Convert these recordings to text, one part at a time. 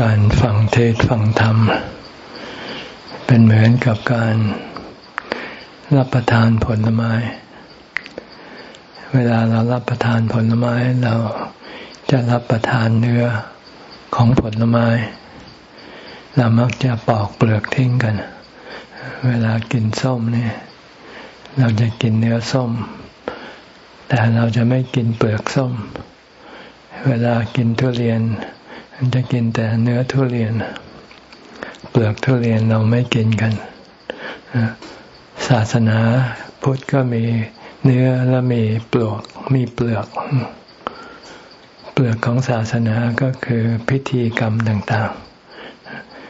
การฟังเทศฟังธรรม เป็นเหมือนกับการรับประทานผลไม้ เวลาเรารับประทานผลไม้เราจะรับประทานเนื้อของผลไม้ เรามักจะปอกเปลือกทิ้งกัน เวลากินส้มเนี่ย เราจะกินเนื้อส้ม แต่เราจะไม่กินเปลือกส้ม เวลากินทุเรียน จะกินแต่เนื้อทุเรียน เปลือกทุเรียนเราไม่กินกัน ศาสนาพุทธก็มีเนื้อและมีเปลือกมีเปลือก เปลือกของศาสนาก็คือพิธีกรรมต่าง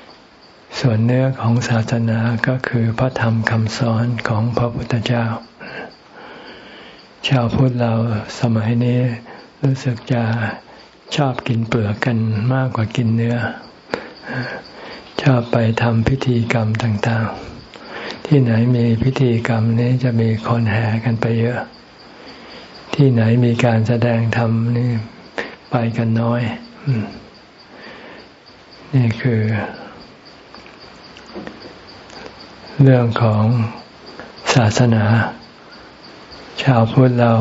ๆ ส่วนเนื้อของศาสนาก็คือพระธรรมคำสอนของพระพุทธเจ้า ชาวพุทธเราสมัยนี้รู้สึกจะ ชอบกินเปลือกกันมากกว่ากินเนื้อ ชอบไปทำพิธีกรรมต่างๆ ที่ไหนมีพิธีกรรมนี้จะมีคนแห่กันไปเยอะ ที่ไหนมีการแสดงธรรมนี่ไปกันน้อย นี่คือ เรื่องของศาสนา ชาวพุทธเรา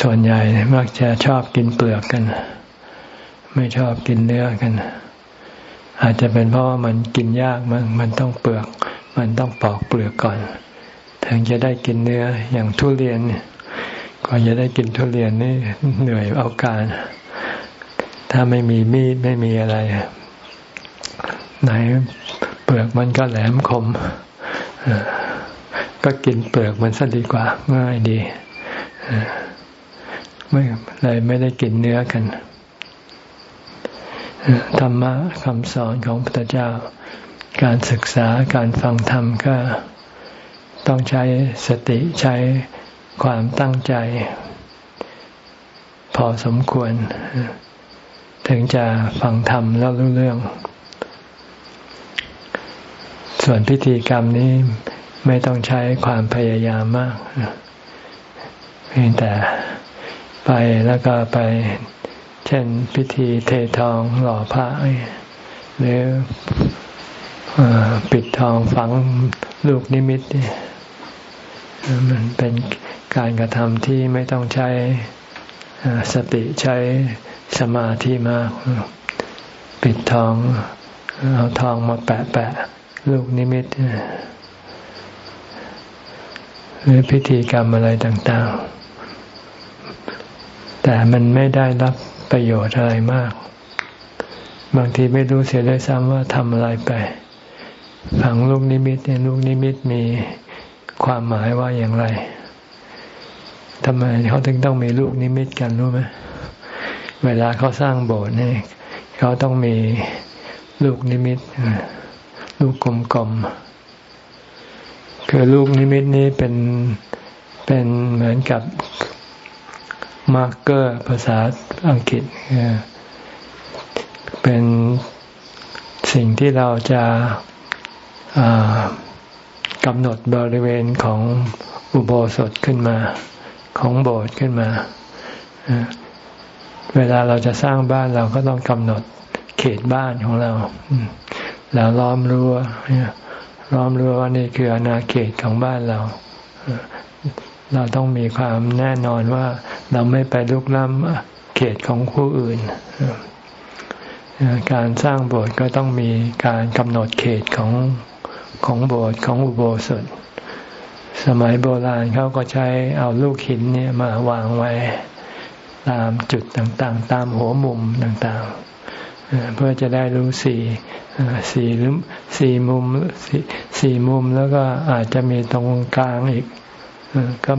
ส่วนใหญ่มักจะชอบกินเปลือกกัน ไม่ชอบกินเนื้อกัน อาจจะเป็นเพราะว่ามันกินยากมันมันต้องเปลือก มันต้องปอกเปลือกก่อน ถึงจะได้กินเนื้ออย่างทุเรียนก่อนจะได้กินทุเรียนนี่เหนื่อยเอาการ ถ้าไม่มีมีดไม่มีอะไร ไหนเปลือกมันก็แหลมคมก็กินเปลือกมันซะดีกว่าง่ายดี ไม่เลยไม่ได้กินเนื้อกันธรรมะคำสอนของพระพุทธเจ้า การศึกษาการฟังธรรมก็ต้องใช้สติใช้ความตั้งใจ พอสมควร ถึงจะฟังธรรมแล้วรู้เรื่อง ส่วนพิธีกรรมนี้ไม่ต้องใช้ความพยายามมากเพียงแต่ ไปแล้วก็ไปเช่นพิธีเททองหล่อพระหรือปิดทองฝังลูกนิมิตมันเป็นการกระทำที่ไม่ต้องใช้สติใช้สมาธิมาก ปิดทองเอาทองมาแปะแปะลูกนิมิตหรือพิธีกรรมอะไรต่าง ๆ แต่มันไม่ได้รับประโยชน์อะไรมาก บางทีไม่รู้เสียด้วยซ้ำว่าทำอะไรไป ฝังลูกนิมิตเนี่ยลูกนิมิตมีความหมายว่าอย่างไรทำไมเขาถึงต้องมีลูกนิมิตกันรู้ไหมเวลาเขาสร้างโบสถ์เนี่ยเขาต้องมีลูกนิมิตลูกกลมๆคือลูกนิมิตนี้เป็นเป็นเหมือนกับ marker ภาษาอังกฤษเป็นสิ่งที่เราจะกำหนดบริเวณของอุโบสถขึ้นมา ของโบสถ์ขึ้นมา เวลาเราจะสร้างบ้านเราก็ต้องกำหนดเขตบ้านของเราแล้วล้อมรั้วล้อมรั้วว่านี่คืออาณาเขตของบ้านเรา เราต้องมีความแน่นอนว่าเราไม่ไปลุกล้ำเขตของผู้อื่น การสร้างโบสถ์ก็ต้องมีการกำหนดเขตของของโบสถ์ของอุโบสถ สมัยโบราณเขาก็ใช้เอาลูกหินเนี่ยมาวางไว้ตามจุดต่างๆ ตามหัวมุมต่างๆ เพื่อจะได้รู้สี่สี่หรือสี่มุมสี่มุมแล้วก็อาจจะมีตรงกลางอีก ก็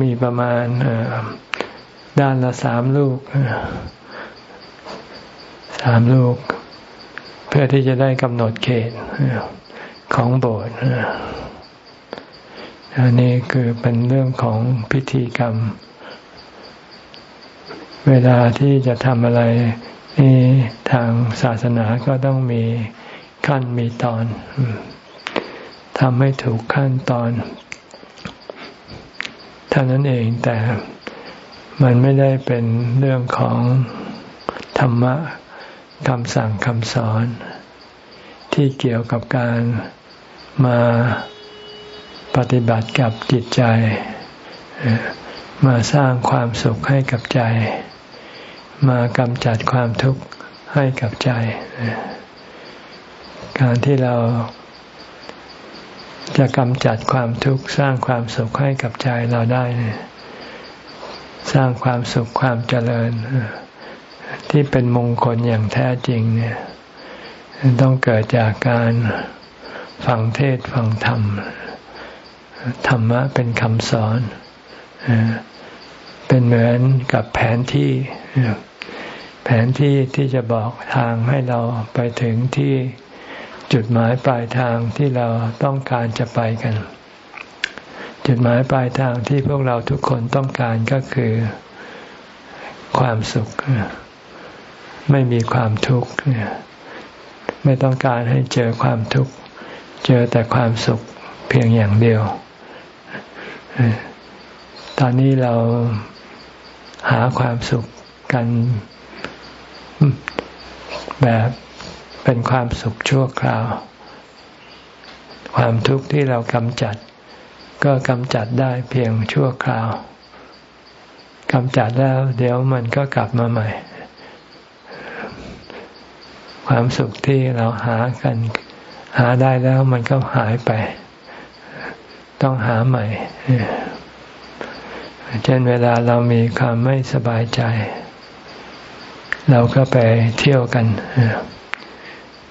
มีประมาณด้านละสามลูกสามลูก เพื่อที่จะได้กำหนดเขตของโบสถ์อันนี้คือเป็นเรื่องของพิธีกรรม เวลาที่จะทำอะไรนี่ทางศาสนาก็ต้องมีขั้นมีตอนทำให้ถูกขั้นตอน ท่านั้นเองแต่มันไม่ได้เป็นเรื่องของธรรมะคำสั่งคำสอน ที่เกี่ยวกับการมาปฏิบัติกับจิตใจ มาสร้างความสุขให้กับใจ มากำจัดความทุกข์ให้กับใจ การที่เรา จะกำจัดความทุกข์สร้างความสุขให้กับใจเราได้สร้างความสุขความเจริญ ที่เป็นมงคลอย่างแท้จริงเนี่ย ต้องเกิดจากการฟังเทศฟังธรรม ธรรมะเป็นคำสอน เป็นเหมือนกับแผนที่ แผนที่ที่จะบอกทางให้เราไปถึงที่ จุดหมายปลายทางที่เราต้องการจะไปกัน จุดหมายปลายทางที่พวกเราทุกคนต้องการก็คือความสุข ไม่มีความทุกข์ไม่ต้องการให้เจอความทุกข์ เจอแต่ความสุขเพียงอย่างเดียว ตอนนี้เราหาความสุขกันแบบ เป็นความสุขชั่วคราว ความทุกข์ที่เรากำจัด ก็กำจัดได้เพียงชั่วคราวกำจัดแล้ว เดี๋ยวมันก็กลับมาใหม่ ความสุขที่เราหากัน หาได้แล้วมันก็หายไป ต้องหาใหม่เช่นเวลาเรามีความไม่สบายใจ เราก็ไปเที่ยวกัน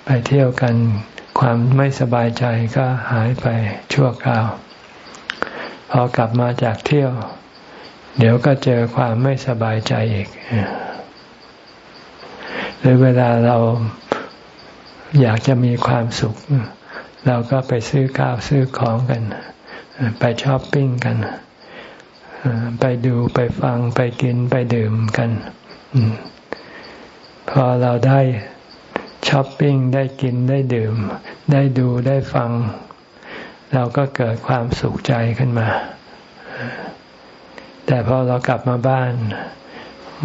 ไปเที่ยวกัน ความไม่สบายใจก็หายไปชั่วคราว พอกลับมาจากเที่ยว เดี๋ยวก็เจอความไม่สบายใจอีกหรือเวลาเราอยากจะมีความสุข เราก็ไปซื้อข้าวซื้อของกัน ไปช้อปปิ้งกัน ไปดูไปฟังไปกินไปดื่มกัน พอเราได้ ช้อปปิ้งได้กินได้ดื่ม ได้ดูได้ฟัง เราก็เกิดความสุขใจขึ้นมา แต่พอเรากลับมาบ้าน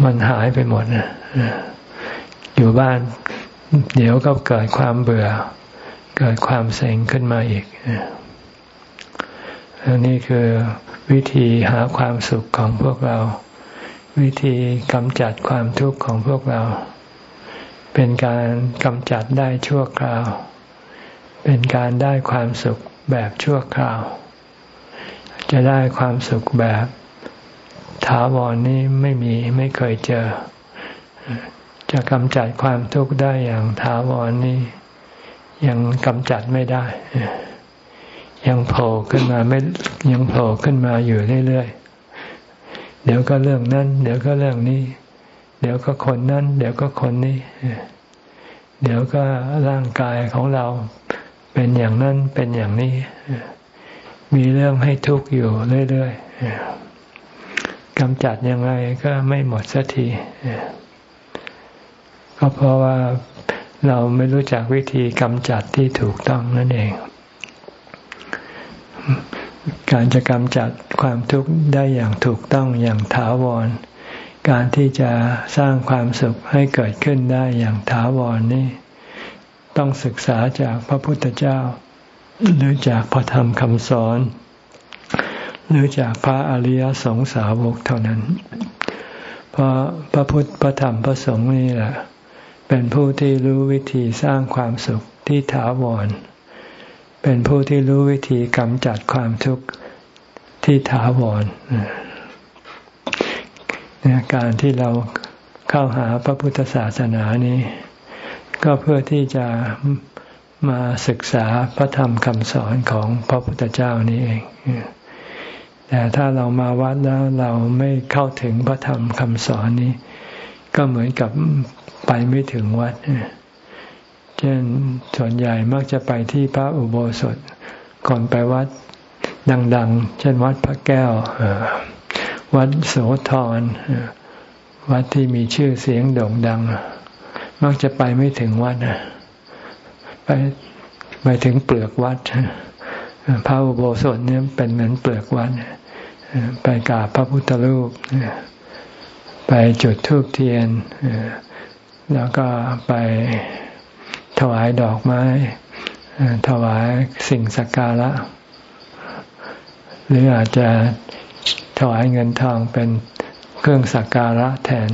มันหายไปหมดอยู่บ้าน เดี๋ยวก็เกิดความเบื่อ เกิดความเซ็งขึ้นมาอีกอันนี้คือวิธีหาความสุขของพวกเรา วิธีกำจัดความทุกข์ของพวกเรา เป็นการกำจัดได้ชั่วคราว เป็นการได้ความสุขแบบชั่วคราว จะได้ความสุขแบบถาวรนนี้ไม่มีไม่เคยเจอ จะกำจัดความทุกข์ได้อย่างถาวรนนี้ยังกำจัดไม่ได้ ยังโผล่ขึ้นมาไม่ยังโผล่ขึ้นมาอยู่เรื่อยๆเดี๋ยวก็เรื่องนั้น เดี๋ยวก็เรื่องนี้ เดี๋ยวก็คนนั้น เดี๋ยวก็คนนี้ เดี๋ยวก็ร่างกายของเราเป็นอย่างนั้นเป็นอย่างนี้ มีเรื่องให้ทุกข์อยู่เรื่อยๆกำจัดยังไงก็ไม่หมดสักทีก็เพราะว่าเราไม่รู้จักวิธีกำจัดที่ถูกต้องนั่นเอง การจะกำจัดความทุกข์ได้อย่างถูกต้องอย่างถาวร การที่จะสร้างความสุขให้เกิดขึ้นได้อย่างถาวรนนี่ต้องศึกษาจากพระพุทธเจ้า หรือจากพระธรรมคำสอน หรือจากพระอริยสงสาวกเท่านั้น เพราะพระพุทธพระธรรมพระสงฆ์นี่แหละ เป็นผู้ที่รู้วิธีสร้างความสุขที่ถาวร เป็นผู้ที่รู้วิธีกำจัดความทุกข์ที่ถาวร การที่เราเข้าหาพระพุทธศาสนานี้ ก็เพื่อที่จะมาศึกษาพระธรรมคำสอนของพระพุทธเจ้านี้เอง แต่ถ้าเรามาวัดแล้วเราไม่เข้าถึงพระธรรมคำสอนนี้ ก็เหมือนกับไปไม่ถึงวัด เช่นส่วนใหญ่มักจะไปที่พระอุโบสถก่อนไปวัดดัง ๆ เช่นวัดพระแก้ว วัดโสธรวัดที่มีชื่อเสียงโด่งดัง มักจะไปไม่ถึงวัดไปไปถึงเปลือกวัดพระอุโบสถเนี่ยเป็นเหมือนเปลือกวัดไปกราบพระพุทธรูปไปจุดธูปเทียนแล้วก็ไปถวายดอกไม้ ถวายสิ่งสักการะ หรืออาจจะ ถวายเงินทองเป็นเครื่องสักการะแทน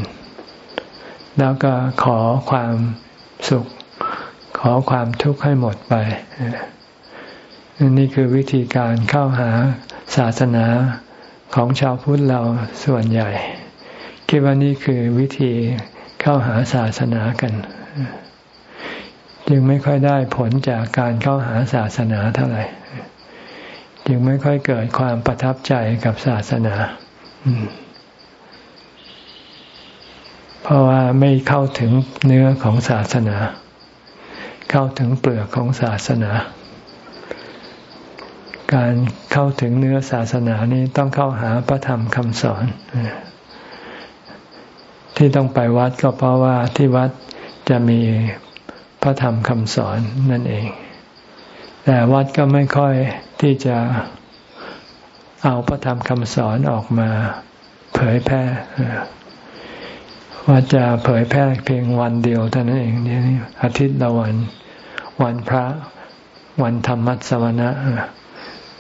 แล้วก็ขอความสุข ขอความทุกข์ให้หมดไป นี่คือวิธีการเข้าหาศาสนาของชาวพุทธเราส่วนใหญ่ คิดว่านี่คือวิธีเข้าหาศาสนากัน จึงไม่ค่อยได้ผลจากการเข้าหาศาสนาเท่าไหร่ จึงไม่ค่อยเกิดความประทับใจกับศาสนา เพราะว่าไม่เข้าถึงเนื้อของศาสนา เข้าถึงเปลือกของศาสนา การเข้าถึงเนื้อศาสนานี้ต้องเข้าหาพระธรรมคำสอน ที่ต้องไปวัดก็เพราะว่าที่วัดจะมีพระธรรมคำสอนนั่นเอง แต่วัดก็ไม่ค่อยที่จะเอาพระธรรมคำสอนออกมา เผยแพร่ว่าจะเผยแพร่เพียงวันเดียวเท่านั้นเองนี่อาทิตย์ละวัน วันพระ วันธรรมัสวนะ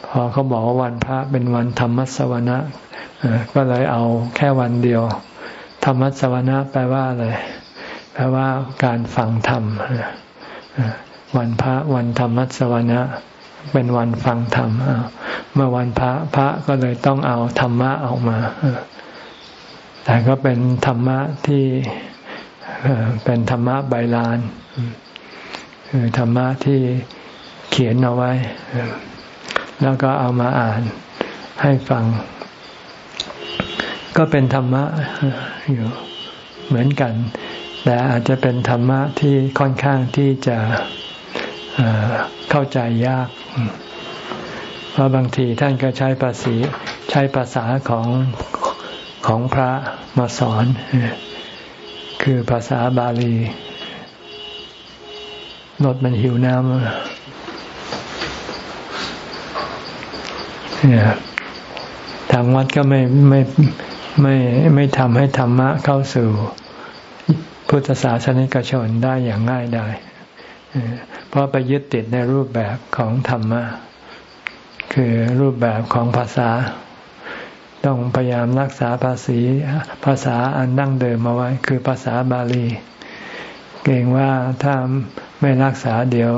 พอเขาบอกว่าวันพระเป็นวันธรรมัสวนะก็เลยเอาแค่วันเดียว ธรรมัสวนะแปลว่าอะไรแปลว่าการฟังธรรม วันพระวันธรรมัสวนะเป็นวันฟังธรรมเมื่อวันพระพระก็เลยต้องเอาธรรมะออกมา แต่ก็เป็นธรรมะที่เป็นธรรมะใบลานคือธรรมะที่เขียนเอาไว้ แล้วก็เอามาอ่านให้ฟัง ก็เป็นธรรมะอยู่เหมือนกัน แต่อาจจะเป็นธรรมะที่ค่อนข้างที่จะ เข้าใจยาก เพราะบางทีท่านก็ใช้ภาษีใช้ภาษาของของพระมาสอน คือภาษาบาลีรถมันหิวน้ำเนี่ยทางวัดก็ไม่ไม่ไม่ไม่ทำให้ธรรมะเข้าสู่พุทธศาสนิกชนได้อย่างง่ายได้ ราะไปยึดติดในรูปแบบของธรรมะ คือรูปแบบของภาษา ต้องพยายามรักษาภาษีภาษาอันดั้งเดิมมาไว้ คือภาษาบาลี เกรงว่าถ้าไม่รักษาเดี๋ยว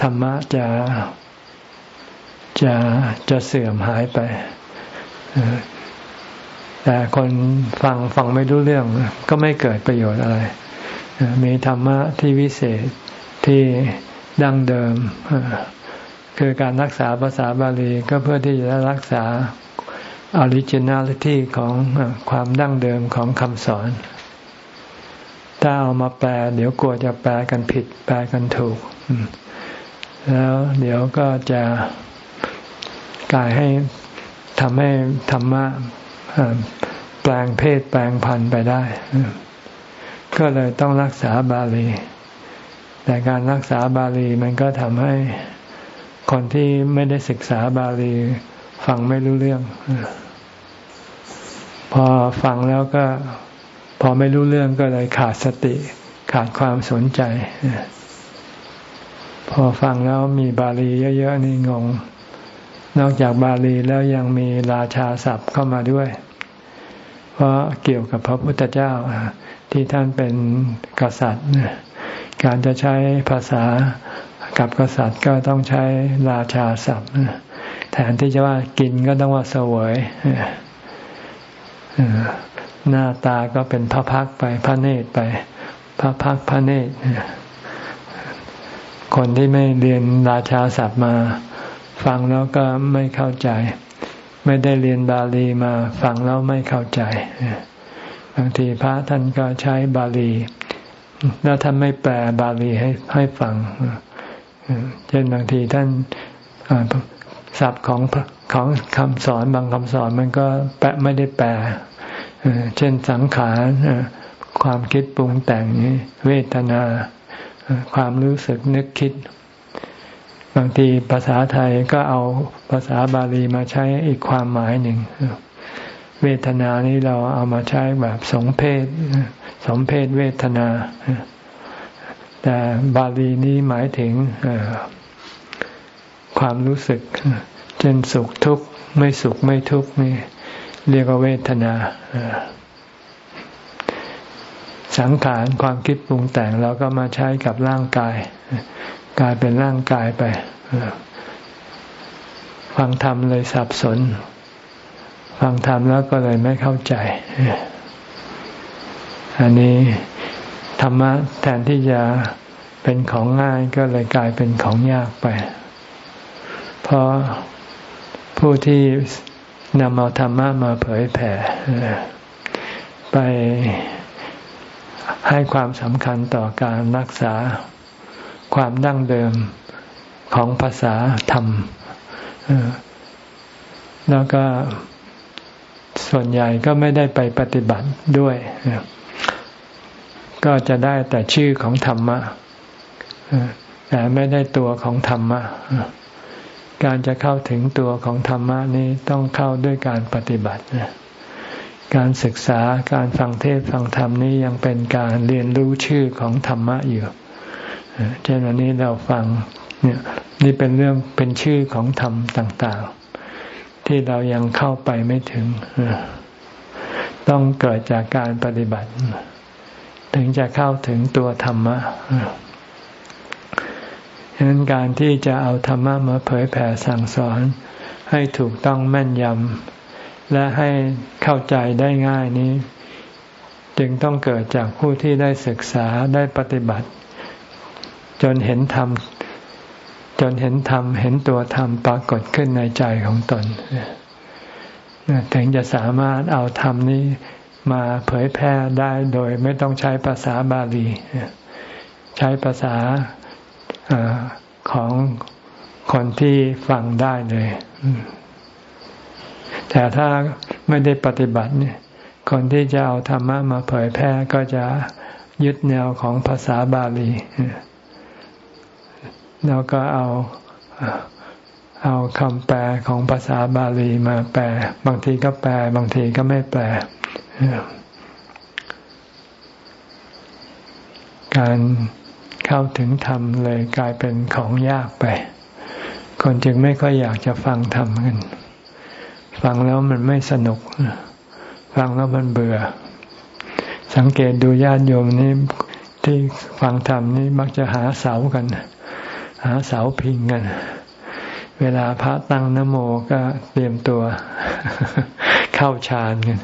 ธรรมะจะจะจะเสื่อมหายไป แต่คนฟังฟังไม่รู้เรื่อง ก็ไม่เกิดประโยชน์อะไร มีธรรมะที่วิเศษที่ ดั้งเดิม คือการรักษาภาษาบาลีก็เพื่อที่จะรักษา originality ของความดั้งเดิมของคำสอน ถ้าเอามาแปล เดี๋ยวกลัวจะแปลกันผิด แปลกันถูก แล้วเดี๋ยวก็จะกลายให้ทำให้ธรรมะแปลงเพศแปลงพันธุ์ไปได้ ก็เลยต้องรักษาบาลี แต่การรักษาบาลีมันก็ทำให้คนที่ไม่ได้ศึกษาบาลีฟังไม่รู้เรื่อง พอฟังแล้วก็ พอไม่รู้เรื่องก็เลยขาดสติ ขาดความสนใจ พอฟังแล้วมีบาลีเยอะๆนี่งง นอกจากบาลีแล้วยังมีราชาศัพท์เข้ามาด้วย เพราะเกี่ยวกับพระพุทธเจ้าที่ท่านเป็นกษัตริย์ การจะใช้ภาษากับกษัตริย์ก็ต้องใช้ราชาศัพท์แทนที่จะว่ากินก็ต้องว่าเสวยหน้าตาก็เป็นพระพักไปพระเนตรไป พระพักพระเนตรคนที่ไม่เรียนราชาศัพท์มา ฟังแล้วก็ไม่เข้าใจ ไม่ได้เรียนบาลีมา ฟังแล้วไม่เข้าใจบางทีพระท่านก็ใช้บาลี แล้วท่านไม่แปลบาลีให้ให้ฟังเช่นบางทีท่านศัพท์ของของคำสอนบางคำสอนมันก็แปะไม่ได้แปลเช่นสังขารความคิดปรุงแต่งนี้เวทนา ความรู้สึกนึกคิด บางทีภาษาไทยก็เอาภาษาบาลีมาใช้อีกความหมายหนึ่ง เวทนานี้เราเอามาใช้แบบสงเพศ สมเพศเวทนา แต่บาลีนี้หมายถึงความรู้สึก เช่นสุขทุกข์ไม่สุขไม่ทุกข์นี่เรียกว่าเวทนา สังขารความคิดปรุงแต่งเราก็มาใช้กับร่างกาย กลายเป็นร่างกายไปฟังธรรมเลยสับสน ฟังธรรมแล้วก็เลยไม่เข้าใจ อันนี้ธรรมะแทนที่จะเป็นของง่ายก็เลยกลายเป็นของยากไป เพราะผู้ที่นำเอาธรรมะมาเผยแผ่ไปให้ความสำคัญต่อการรักษาความดั้งเดิมของภาษาธรรม แล้วก็ส่วนใหญ่ก็ไม่ได้ไปปฏิบัติด้วย ก็จะได้แต่ชื่อของธรรมะแต่ไม่ได้ตัวของธรรมะ การจะเข้าถึงตัวของธรรมะนี้ต้องเข้าด้วยการปฏิบัติ การศึกษาการฟังเทศฟังธรรมนี้ยังเป็นการเรียนรู้ชื่อของธรรมะอยู่ เช่นวันนี้เราฟังเนี่ยนี่เป็นเรื่องเป็นชื่อของธรรมต่าง ๆ ที่เรายังเข้าไปไม่ถึง ต้องเกิดจากการปฏิบัติ ถึงจะเข้าถึงตัวธรรมะฉะนั้นการที่จะเอาธรรมะมาเผยแผ่สั่งสอน ให้ถูกต้องแม่นยำและให้เข้าใจได้ง่ายนี้ จึงต้องเกิดจากผู้ที่ได้ศึกษาได้ปฏิบัติ จนเห็นธรรมจนเห็นธรรมเห็นตัวธรรมปรากฏขึ้นในใจของตนถึงจะสามารถเอาธรรมนี้ มาเผยแพร่ได้โดยไม่ต้องใช้ภาษาบาลี ใช้ภาษาอของคนที่ฟังได้เลย แต่ถ้าไม่ได้ปฏิบัติเนี่ย คนที่จะเอาธรรมะมาเผยแพร่ก็จะยึดแนวของภาษาบาลีแล้วก็เอาเอาคำแปลของภาษาบาลีมาแปล บางทีก็แปล บางทีก็ไม่แปล การเข้าถึงธรรมเลยกลายเป็นของยากไป คนจึงไม่ค่อยอยากจะฟังธรรมกัน ฟังแล้วมันไม่สนุก ฟังแล้วมันเบื่อ สังเกตดูญาติโยมนี่ที่ฟังธรรมนี่มักจะหาเสากัน หาเสาพิงกัน เวลาพระตั้งนโมก็เตรียมตัว เข้าฌานกัน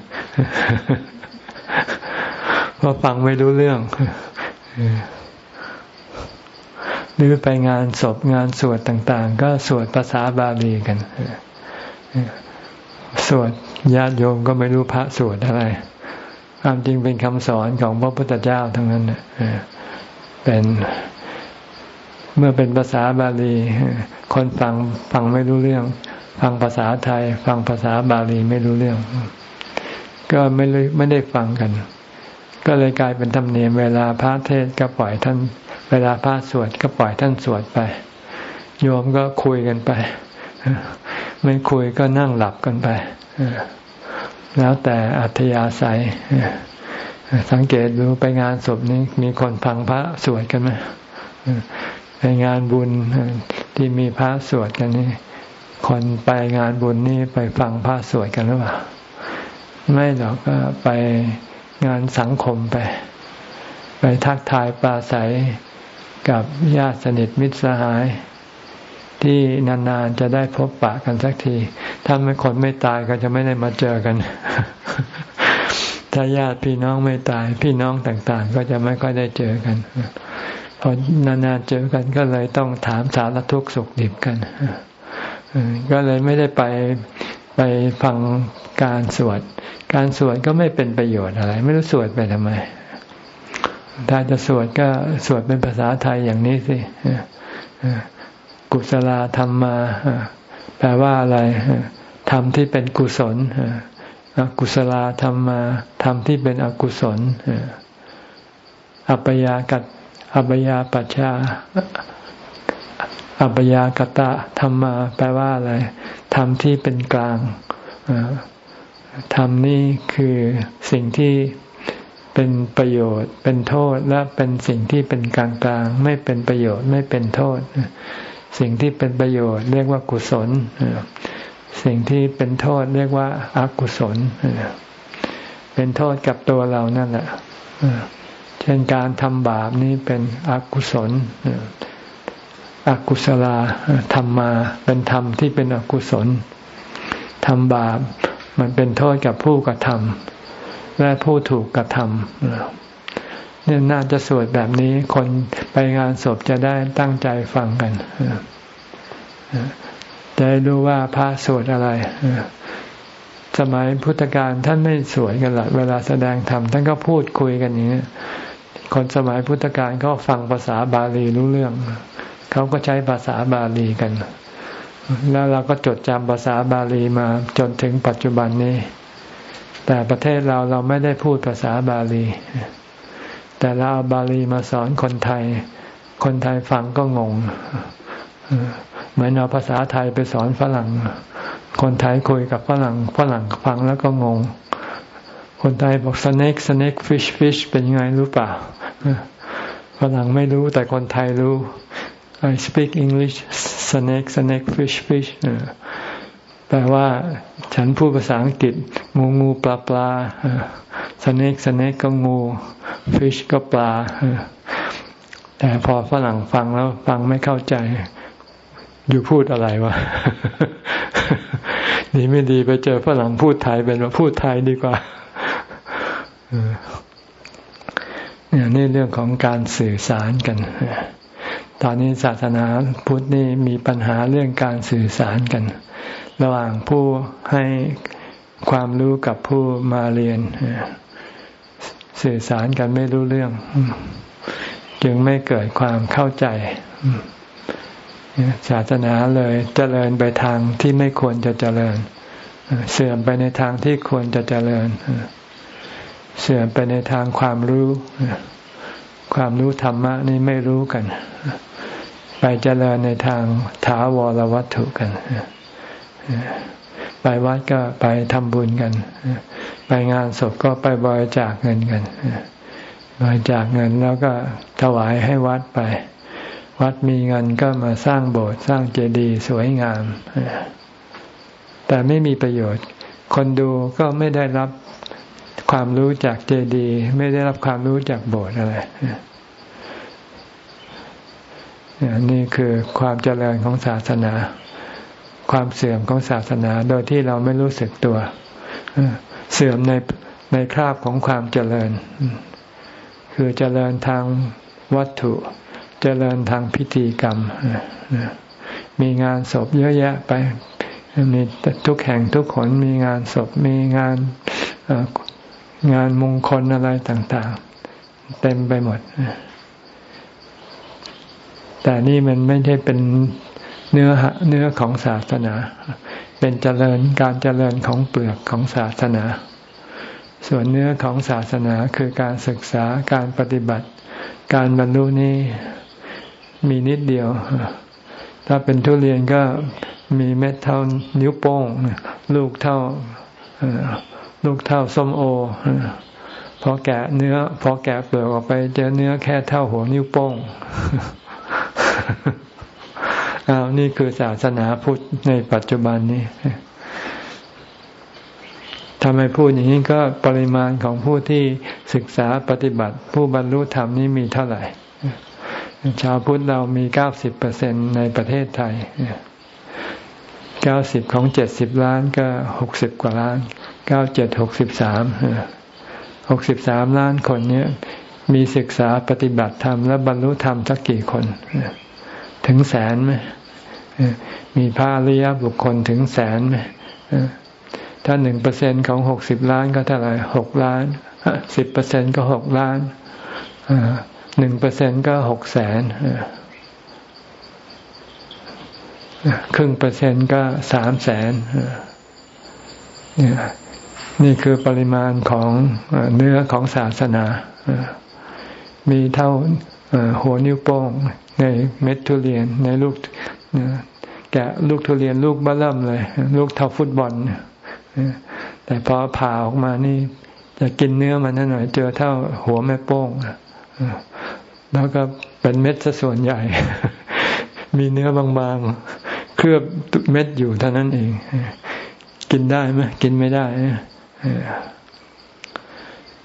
เพราะฟังไม่รู้เรื่องหรือไปงานศพงานสวดต่าง ๆ ก็สวดภาษาบาลีกันสวดญาติโยมก็ไม่รู้พระสวดอะไรความจริงเป็นคำสอนของพระพุทธเจ้าทั้งนั้นเป็น เมื่อเป็นภาษาบาลี คนฟังฟังไม่รู้เรื่อง ฟังภาษาไทย ฟังภาษาบาลีไม่รู้เรื่อง ก็ไม่ไม่ได้ฟังกัน ก็เลยกลายเป็นธรรมเนียมเวลาพระเทศก็ปล่อยท่าน เวลาพระสวดก็ปล่อยท่านสวดไป โยมก็คุยกันไป ไม่คุยก็นั่งหลับกันไป แล้วแต่อัธยาศัยสังเกตดูไปงานศพนี้มีคนฟังพระสวดกันไหม ไปงานบุญที่มีพระสวดกันนี่คนไปงานบุญนี่ไปฟังพระสวดกันหรือเปล่าไม่หรอกก็ไปงานสังคมไป ไปทักทายปราศัยกับญาติสนิทมิตรสหาย ที่นานๆจะได้พบปะกันสักที ถ้าไม่คนไม่ตายก็จะไม่ได้มาเจอกัน ถ้าญาติพี่น้องไม่ตาย พี่น้องต่างๆ ก็จะไม่ค่อยได้เจอกัน พอนานๆเจอกันก็เลยต้องถามสารทุกข์สุขดิบกันก็เลยไม่ได้ไปไปฟังการสวด การสวดก็ไม่เป็นประโยชน์อะไร ไม่รู้สวดไปทำไม ถ้าจะสวดก็สวดเป็นภาษาไทยอย่างนี้สิกุศลธรรมมาแปลว่าอะไรธรรมที่เป็นกุศลกุศลธรรมมาธรรมที่เป็นอกุศลอัปยากัต อัปยาปัชชาอัปยากตะธรรมาแปลว่าอะไรธรรมที่เป็นกลางธรรมนี่คือสิ่งที่เป็นประโยชน์ เป็นโทษและเป็นสิ่งที่เป็นกลางกลางไม่เป็นประโยชน์ไม่เป็นโทษ สิ่งที่เป็นประโยชน์ เรียกว่ากุศลสิ่งที่เป็นโทษเรียกว่าอากุศลเป็นโทษกับตัวเรานั่นแหละเช่นการทำบาปนี้เป็นอกุศลอกุศลาธรรมมาเป็นธรรมที่เป็นอกุศลทำบาปมันเป็นโทษกับผู้กระทำและผู้ถูกกระทำเนี่ยน่าจะสวดแบบนี้คนไปงานศพจะได้ตั้งใจฟังกันจะได้รู้ว่าพระสวดอะไรสมัยพุทธกาลท่านไม่สวดกันหรอกเวลาแสดงธรรมท่านก็พูดคุยกันอย่างนี้ คนสมัยพุทธกาลก็ฟังภาษาบาลีรู้เรื่อง เขาก็ใช้ภาษาบาลีกัน แล้วเราก็จดจำภาษาบาลีมาจนถึงปัจจุบันนี้ แต่ประเทศเราเราไม่ได้พูดภาษาบาลี แต่เราเอาบาลีมาสอนคนไทย คนไทยฟังก็งง เหมือนเอาภาษาไทยไปสอนฝรั่ง คนไทยคุยกับฝรั่ง ฝรั่งฟังแล้วก็งง คนไทยบอก snake snake fish fish เป็นยังไงรู้ป่าฝรั่งไม่รู้แต่คนไทยรู้ I speak English snake snake fish fish แปลว่า ฉันพูดภาษาอังกฤษ งูงูปลาปลา snake snake ก็งู fish ก็ปลา แต่พอฝรั่งฟังแล้วฟังไม่เข้าใจ อยู่พูดอะไรวะดีไม่ดีไปเจอฝรั่งพูดไทยเป็นว่าพูดไทยดีกว่า เนี่ยนี่เรื่องของการสื่อสารกัน ตอนนี้ศาสนาพุทธนี่มีปัญหาเรื่องการสื่อสารกัน ระหว่างผู้ให้ความรู้กับผู้มาเรียน สื่อสารกันไม่รู้เรื่อง จึงไม่เกิดความเข้าใจศาสนาเลยเจริญไปทางที่ไม่ควรจะเจริญ เสื่อมไปในทางที่ควรจะเจริญ เสื่อมไปในทางความรู้ ความรู้ธรรมะนี่ไม่รู้กัน ไปเจริญในทางถาวรวัตถุกันไปวัดก็ไปทำบุญกัน ไปงานศพก็ไปบริจาคเงินกันบริจาคเงินแล้วก็ถวายให้วัดไป วัดมีเงินก็มาสร้างโบสถ์สร้างเจดีย์สวยงาม แต่ไม่มีประโยชน์ คนดูก็ไม่ได้รับ ความรู้จากเจดีย์ไม่ได้รับความรู้จากโบสถ์อะไรนี่คือความเจริญของศาสนา ความเสื่อมของศาสนาโดยที่เราไม่รู้สึกตัวเสื่อมในในคราบของความเจริญ คือเจริญทางวัตถุ เจริญทางพิธีกรรม มีงานศพเยอะแยะไป มีทุกแห่งทุกคนมีงานศพมีงาน งานมงคลอะไรต่างๆ เต็มไปหมด แต่นี่มันไม่ใช่เป็นเนื้อเนื้อของศาสนา เป็นเจริญการเจริญของเปลือกของศาสนา ส่วนเนื้อของศาสนาคือการศึกษาการปฏิบัติ การบรรลุนี้มีนิดเดียว ถ้าเป็นทุเรียนก็มีเม็ดเท่านิ้วโป้ง ลูกเท่า ลูกเท่าส้มโอพอแกะเนื้อ พอแกะเปลือกออกไปเจอเนื้อแค่เท่าหัวนิ้วโป้งอ้าวนี่คือศาสนาพุทธในปัจจุบันนี้ทำไมพูดอย่างนี้ก็ปริมาณของผู้ที่ศึกษาปฏิบัติ ผู้บรรลุธรรมนี้มีเท่าไหร่ ชาวพุทธเรามีเก้าสิบเปอร์เซ็นในประเทศไทยเก้าสิบของเจ็ดสิบล้านก็หกสิบกว่าล้าน เก้าเจ็ดหกสิบสามหกสิบสามล้านคนเนี้ยมีศึกษาปฏิบัติธรรมและบรรลุธรรมสักกี่คน ถึงแสนไหมมีพระริยบุคคลถึงแสนไหมถ้าหนึ่งเปอร์เซ็นของหกสิบล้านก็เท่าไหร่หกล้านสิบเปอร์เซ็นก็หกล้านหนึ่งเปอร์เซ็นก็หกแสนครึ่งเปอร์เซ็นก็สามแสนนี่ นี่คือปริมาณของเนื้อของศาสนา มีเท่าหัวนิ้วโป้งในเม็ดทุเรียนในลูกแกะลูกทุเรียนลูกบ้าเริ่มเลย ลูกเท่าฟุตบอลแต่พอผ่าออกมานี่จะกินเนื้อมันนั่นหน่อย เจอเท่าหัวแม่โป้งแล้วก็เป็นเม็ดซะส่วนใหญ่ มีเนื้อบางๆ เคลือบเม็ดอยู่เท่านั้นเอง กินได้ไหมกินไม่ได้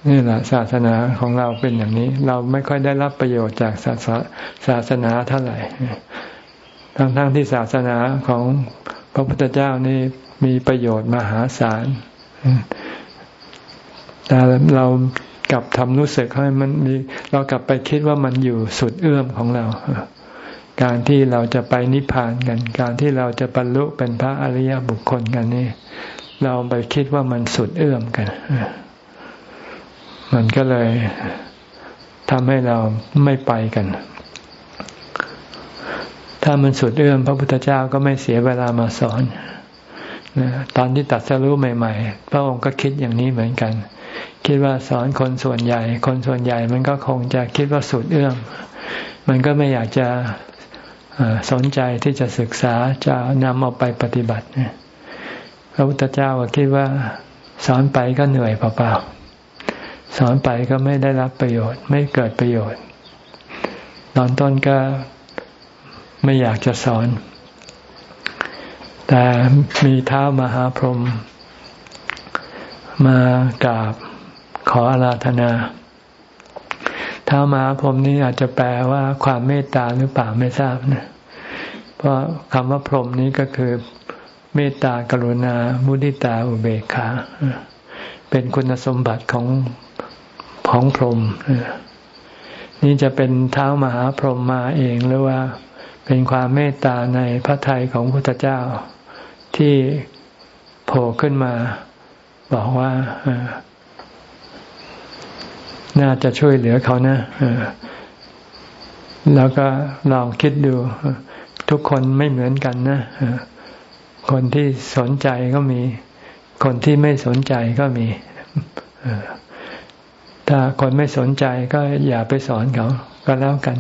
นี่แหละศาสนาของเราเป็นอย่างนี้ เราไม่ค่อยได้รับประโยชน์จากศาสศาสนาเท่าไหร่ทั้งๆทที่ศาสนาของพระพุทธเจ้านี่มีประโยชน์มหาศาลแต่เรากลับทำรู้สึกให้มันมีเรากลับไปคิดว่ามันอยู่สุดเอื้อมของเรา การที่เราจะไปนิพพานกัน การที่เราจะบรรลุเป็นพระอริยบุคคลกันนี่ เราไปคิดว่ามันสุดเอื้อมกัน มันก็เลยทำให้เราไม่ไปกัน ถ้ามันสุดเอื้อมพระพุทธเจ้าก็ไม่เสียเวลามาสอน ตอนที่ตัดสรู้ใหม่ ๆ พระองค์ก็คิดอย่างนี้เหมือนกัน คิดว่าสอนคนส่วนใหญ่ คนส่วนใหญ่มันก็คงจะคิดว่าสุดเอื้อม มันก็ไม่อยากจะสนใจที่จะศึกษาจะนำเอาไปปฏิบัติ พระพุทธเจ้าก็คิดว่า สอนไปก็เหนื่อยเปล่าๆสอนไปก็ไม่ได้รับประโยชน์ ไม่เกิดประโยชน์ ตอนต้นก็ไม่อยากจะสอน แต่มีเท้ามหาพรหมมากราบขออาราธนาเท้ามหาพรหมนี้อาจจะแปลว่าความเมตตาหรือเปล่าไม่ทราบนะเพราะคำว่าพรหมนี้ก็คือ เมตตากรุณา มุทิตาอุเบกขาเป็นคุณสมบัติของของพรหมนี่จะเป็นเท้ามหาพรหมมาเองหรือว่า เป็นความเมตตาในพระทัยของพุทธเจ้า ที่โผล่ขึ้นมา บอกว่าน่าจะช่วยเหลือเขานะแล้วก็ลองคิดดู ทุกคนไม่เหมือนกันนะ คนที่สนใจก็มี คนที่ไม่สนใจก็มีถ้าคนไม่สนใจก็อย่าไปสอนเขาก็แล้วกัน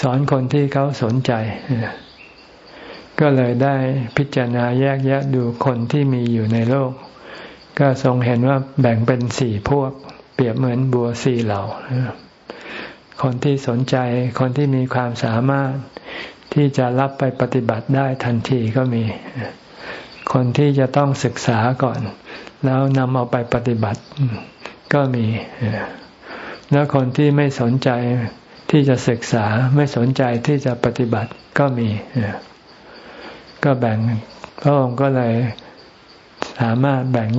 สอนคนที่เขาสนใจ ก็เลยได้พิจารณาแยกแยะดูคนที่มีอยู่ในโลก ก็ทรงเห็นว่าแบ่งเป็นสี่พวก เปรียบเหมือนบัวสี่เหล่าคนที่สนใจ คนที่มีความสามารถ ที่จะรับไปปฏิบัติได้ทันทีก็มี คนที่จะต้องศึกษาก่อน แล้วนำเอาไปปฏิบัติก็มี แล้วคนที่ไม่สนใจที่จะศึกษาไม่สนใจที่จะปฏิบัติก็มี ก็แบ่งพระองค์ก็เลยสามารถแบ่ง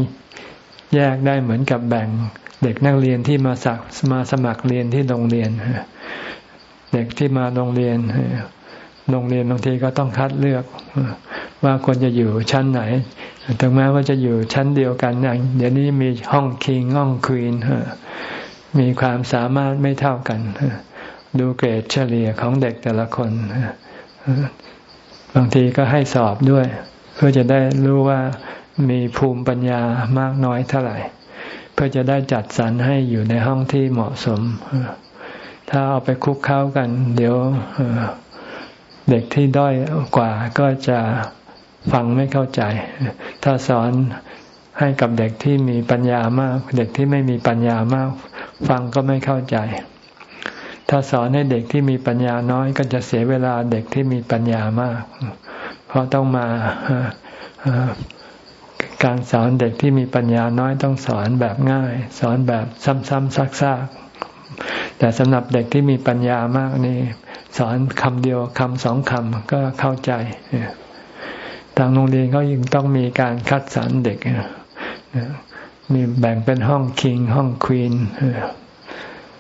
แยกได้เหมือนกับแบ่งเด็กนักเรียนที่มาสักมาสมัครเรียนที่โรงเรียน เด็กที่มาโรงเรียน โรงเรียนบางทีก็ต้องคัดเลือก ว่าควรจะอยู่ชั้นไหน ถึงแม้ว่าจะอยู่ชั้นเดียวกันอย่างเดี๋ยวนี้มีห้องคิงห้องควีนมีความสามารถไม่เท่ากัน ดูเกรดเฉลี่ยของเด็กแต่ละคนบางทีก็ให้สอบด้วย เพื่อจะได้รู้ว่ามีภูมิปัญญามากน้อยเท่าไหร่ เพื่อจะได้จัดสรรให้อยู่ในห้องที่เหมาะสม ถ้าเอาไปคุกเข้ากัน เดี๋ยว เด็กที่ด้อยกว่าก็จะฟังไม่เข้าใจ ถ้าสอนให้กับเด็กที่มีปัญญามาก เด็กที่ไม่มีปัญญามาก ฟังก็ไม่เข้าใจ ถ้าสอนให้เด็กที่มีปัญญาน้อย ก็จะเสียเวลาเด็กที่มีปัญญามาก เพราะต้องมาการสอนเด็กที่มีปัญญาน้อยต้องสอนแบบง่าย สอนแบบซ้ำๆซักๆแต่สำหรับเด็กที่มีปัญญามากนี่ สอนคำเดียวคำสองคำก็เข้าใจทางโรงเรียนเขายังต้องมีการคัดสรรเด็กมีแบ่งเป็นห้องคิง ห้องควีน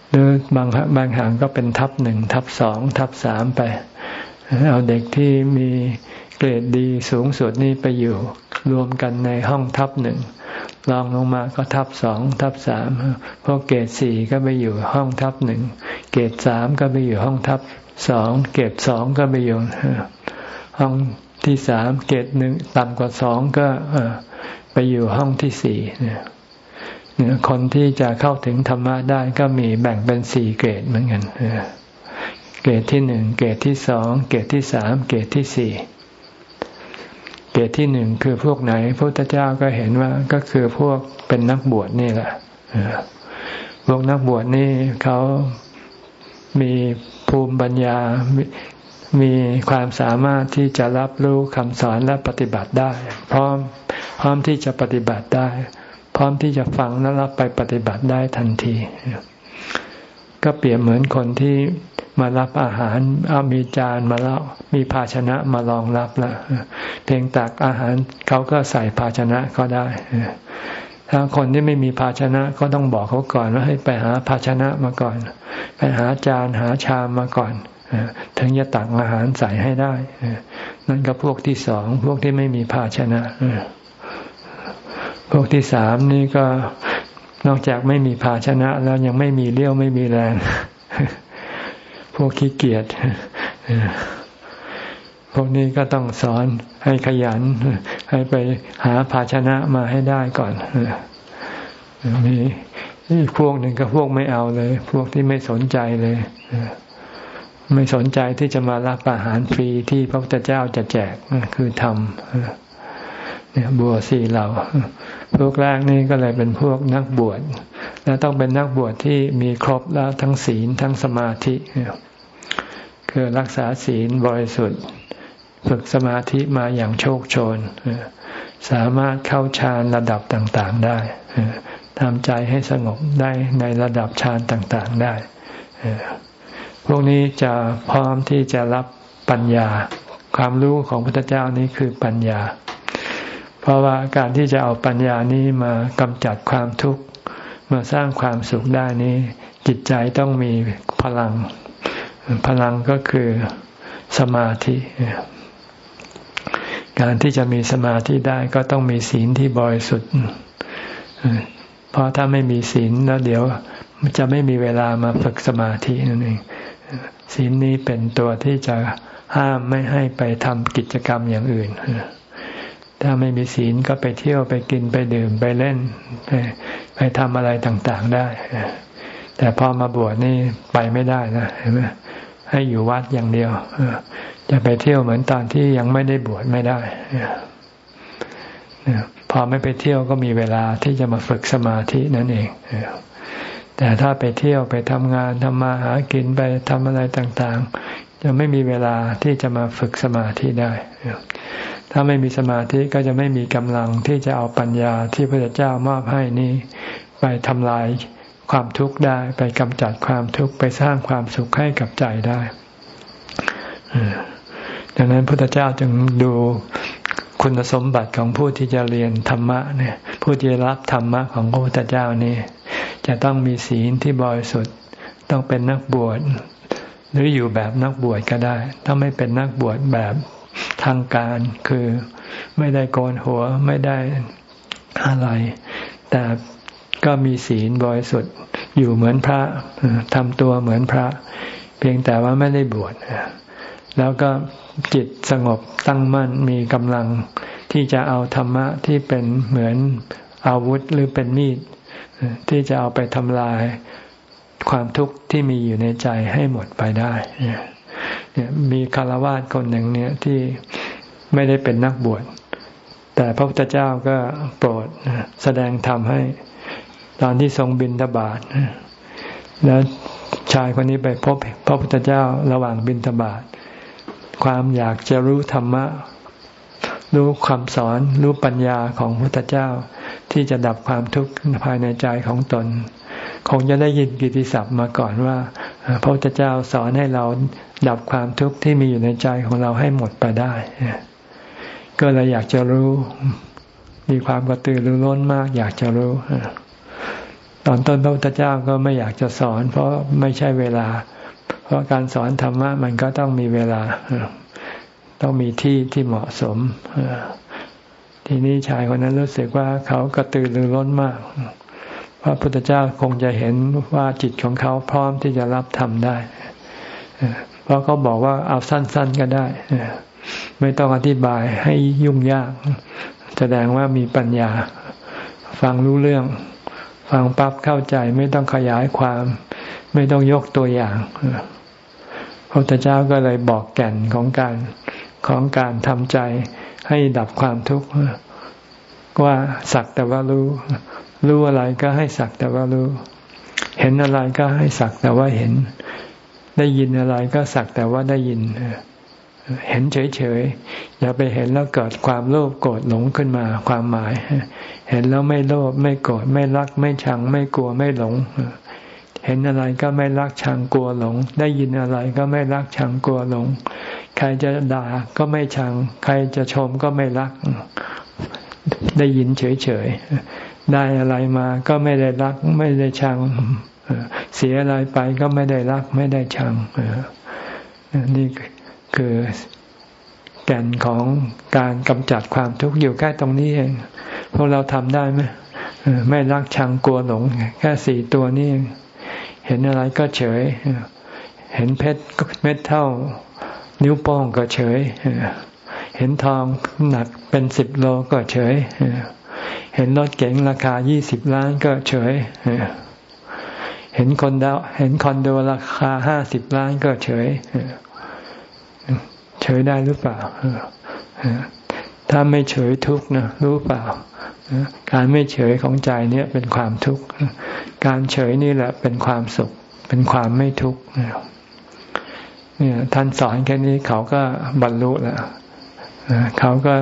หรือบางบางแห่งก็เป็นทับหนึ่งทับสองทับสามไป เอาเด็กที่มีเกรดดีสูงสุดนี่ไปอยู่ รวมกันในห้องทับหนึ่งลองลงมาก็ทับสองทับสามพวกเกรดสี่ก็ไปอยู่ห้องทับหนึ่งเกรดสามก็ไปอยู่ห้องทับ สองเกรดสองก็ไปอยู่ห้องที่สามเกรดหนึ่งต่ำกว่าสองก็ไปอยู่ห้องที่สี่เนี่ยคนที่จะเข้าถึงธรรมะได้ก็มีแบ่งเป็นสี่เกรดเหมือนกันเกรดที่หนึ่งเกรดที่สองเกรดที่สามเกรดที่สี่เกรดที่หนึ่งคือพวกไหนพระพุทธเจ้าก็เห็นว่าก็คือพวกเป็นนักบวชนี่แหละพวกนักบวชนี่เขามี ภูมิปัญญา มีความสามารถที่จะรับรู้คำสอนและปฏิบัติได้ พร้อมพร้อมที่จะปฏิบัติได้ พร้อมที่จะฟังและรับไปปฏิบัติได้ทันที ก็เปรียบเหมือนคนที่มารับอาหารเอามีจานมาแล้วมีภาชนะมารองรับแล้วเพียงตักอาหารเขาก็ใส่ภาชนะก็ได้ ถ้าคนที่ไม่มีภาชนะก็ต้องบอกเขาก่อนว่าให้ไปหาภาชนะมาก่อน ไปหาจานหาชามมาก่อนถึงจะตักอาหารใส่ให้ได้นั่นก็พวกที่สองพวกที่ไม่มีภาชนะพวกที่สามนี่ก็นอกจากไม่มีภาชนะ แล้วยังไม่มีเลี้ยวไม่มีแรง พวกขี้เกียจ พวกนี้ก็ต้องสอนให้ขยัน ให้ไปหาภาชนะมาให้ได้ก่อนมีอีกพวกหนึ่งก็พวกไม่เอาเลย พวกที่ไม่สนใจเลยไม่สนใจที่จะมารับอาหารฟรีที่พระพุทธเจ้าจะแจกคือทำเนี่ยบัวสี่เหล่าพวกแรกนี่ก็เลยเป็นพวกนักบวชและต้องเป็นนักบวชที่มีครบแล้วทั้งศีลทั้งสมาธิคือรักษาศีลบริสุทธิ์ ฝึกสมาธิมาอย่างโชคโชน สามารถเข้าฌานระดับต่างๆได้ทำใจให้สงบได้ในระดับฌานต่างๆได้พวกนี้จะพร้อมที่จะรับปัญญา ความรู้ของพระพุทธเจ้านี้คือปัญญา เพราะว่าการที่จะเอาปัญญานี้มากำจัดความทุกข์มาสร้างความสุขได้นี้ จิตใจต้องมีพลัง พลังก็คือสมาธิ การที่จะมีสมาธิได้ก็ต้องมีศีลที่บริสุทธิ์เพราะถ้าไม่มีศีลแล้วเดี๋ยวจะไม่มีเวลามาฝึกสมาธินั่นเองศีลนี้เป็นตัวที่จะห้ามไม่ให้ไปทำกิจกรรมอย่างอื่น ถ้าไม่มีศีลก็ไปเที่ยวไปกินไปดื่มไปเล่น ไปไปทำอะไรต่างๆได้ แต่พอมาบวชนี่ไปไม่ได้นะเห็นไหมให้อยู่วัดอย่างเดียว จะไปเที่ยวเหมือนตอนที่ยังไม่ได้บวชไม่ได้พอไม่ไปเที่ยวก็มีเวลาที่จะมาฝึกสมาธินั่นเองแต่ถ้าไปเที่ยวไปทำงานทำมาหากินไปทำอะไรต่างๆ จะไม่มีเวลาที่จะมาฝึกสมาธิได้ถ้าไม่มีสมาธิก็จะไม่มีกำลังที่จะเอาปัญญาที่พระเจ้ามอบให้นี้ ไปทำลายความทุกข์ได้ ไปกำจัดความทุกข์ไปสร้างความสุขให้กับใจได้ ดังนั้นพระเจ้าจึงดูคุณสมบัติของผู้ที่จะเรียนธรรมะเนี่ย ผู้ที่รับธรรมะของพระพุทธเจ้านี่จะต้องมีศีลที่บริสุทธิ์ต้องเป็นนักบวชหรืออยู่แบบนักบวชก็ได้ ถ้าไม่เป็นนักบวชแบบทางการคือไม่ได้โกนหัวไม่ได้อะไร แต่ก็มีศีลบริสุทธิ์อยู่เหมือนพระทำตัวเหมือนพระ เพียงแต่ว่าไม่ได้บวช แล้วก็จิตสงบตั้งมั่นมีกำลังที่จะเอาธรรมะที่เป็นเหมือนอาวุธหรือเป็นมีด ที่จะเอาไปทำลายความทุกข์ที่มีอยู่ในใจให้หมดไปได้เนี่ยมีคารวะคนหนึ่งเนี่ยที่ไม่ได้เป็นนักบวช แต่พระพุทธเจ้าก็โปรดแสดงธรรมให้ ตอนที่ทรงบินทบาทแล้วชายคนนี้ไปพบพระพุทธเจ้าระหว่างบินทบาท ความอยากจะรู้ธรรมะ รู้คำสอนรู้ปัญญาของพระพุทธเจ้า ที่จะดับความทุกข์ภายในใจของตน คงจะได้ยินกิติศัพท์มาก่อนว่า พระพุทธเจ้าสอนให้เราดับความทุกข์ที่มีอยู่ในใจของเราให้หมดไปได้ ก็เลยอยากจะรู้ มีความกระตือรือร้นมาก อยากจะรู้ตอนต้นพระพุทธเจ้าก็ไม่อยากจะสอน เพราะไม่ใช่เวลา เพราะการสอนธรรมะมันก็ต้องมีเวลา ต้องมีที่ที่เหมาะสม ทีนี้ชายคนนั้นรู้สึกว่าเขากระตือรือร้นมากพระพุทธเจ้าคงจะเห็นว่าจิตของเขาพร้อมที่จะรับธรรมได้ เพราะเขาบอกว่าเอาสั้น ๆก็ได้ ไม่ต้องอธิบายให้ยุ่งยาก แสดงว่ามีปัญญา ฟังรู้เรื่อง ฟังปั๊บเข้าใจไม่ต้องขยายความ ไม่ต้องยกตัวอย่างพระพุทธเจ้าก็เลยบอกแก่นของการของการทำใจให้ดับความทุกข์ว่าสักแต่ว่ารู้ รู้อะไรก็ให้สักแต่ว่ารู้ เห็นอะไรก็ให้สักแต่ว่าเห็น ได้ยินอะไรก็สักแต่ว่าได้ยิน เห็นเฉยๆ อย่าไปเห็นแล้วเกิดความโลภโกรธหลงขึ้นมาความหมาย เห็นแล้วไม่โลภไม่โกรธไม่รักไม่ชัง ไม่กลัวไม่หลง เห็นอะไรก็ไม่รักชังกลัวหลง ได้ยินอะไรก็ไม่รักชังกลัวหลง ใครจะด่าก็ไม่ชัง ใครจะชมก็ไม่รัก ได้ยินเฉยๆ ได้อะไรมาก็ไม่ได้รัก ไม่ได้ชัง เสียอะไรไปก็ไม่ได้รัก ไม่ได้ชังนี่คือแก่นของการกำจัดความทุกข์อยู่แค่ตรงนี้เอง พวกเราทำได้ไหมไม่รักชังกลัวหลง แค่สี่ตัวนี้เอง เห็นอะไรก็เฉย เห็นเพชรเม็ดเท่า นิ้วโป้งก็เฉย เห็นทองหนักเป็นสิบโลก็เฉย เห็นรถเก๋งราคายี่สิบล้านก็เฉย เห็นคนดาวเห็นคอนโดราคาห้าสิบล้านก็เฉย เฉยได้หรือเปล่า ถ้าไม่เฉยทุกนะรู้เปล่า การไม่เฉยของใจเนี่ยเป็นความทุกข์ การเฉยนี่แหละเป็นความสุข เป็นความไม่ทุกข์เนี่ยท่านสอนแค่นี้เขาก็บรรลุแล้วเขาก็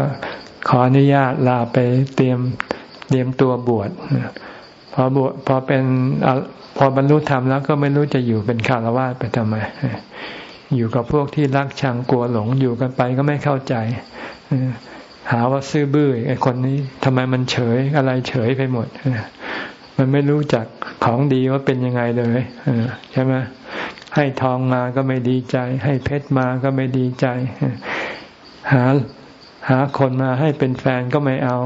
ขออนุญาตลาไปเตรียมเตรียมตัวบวชพอบวชพอเป็นพอบรรลุธรรมแล้วก็ไม่รู้จะอยู่เป็นคารวะไปทำไม อยู่กับพวกที่รักชังกลัวหลงอยู่กันไปก็ไม่เข้าใจ หาว่าซื่อบื้อไอ้คนนี้ทำไมมันเฉยอะไรเฉยไปหมดมันไม่รู้จักของดีว่าเป็นยังไงเลยใช่ไหมให้ทองมาก็ไม่ดีใจ ให้เพชรมาก็ไม่ดีใจ หาหาคนมาให้เป็นแฟนก็ไม่เอา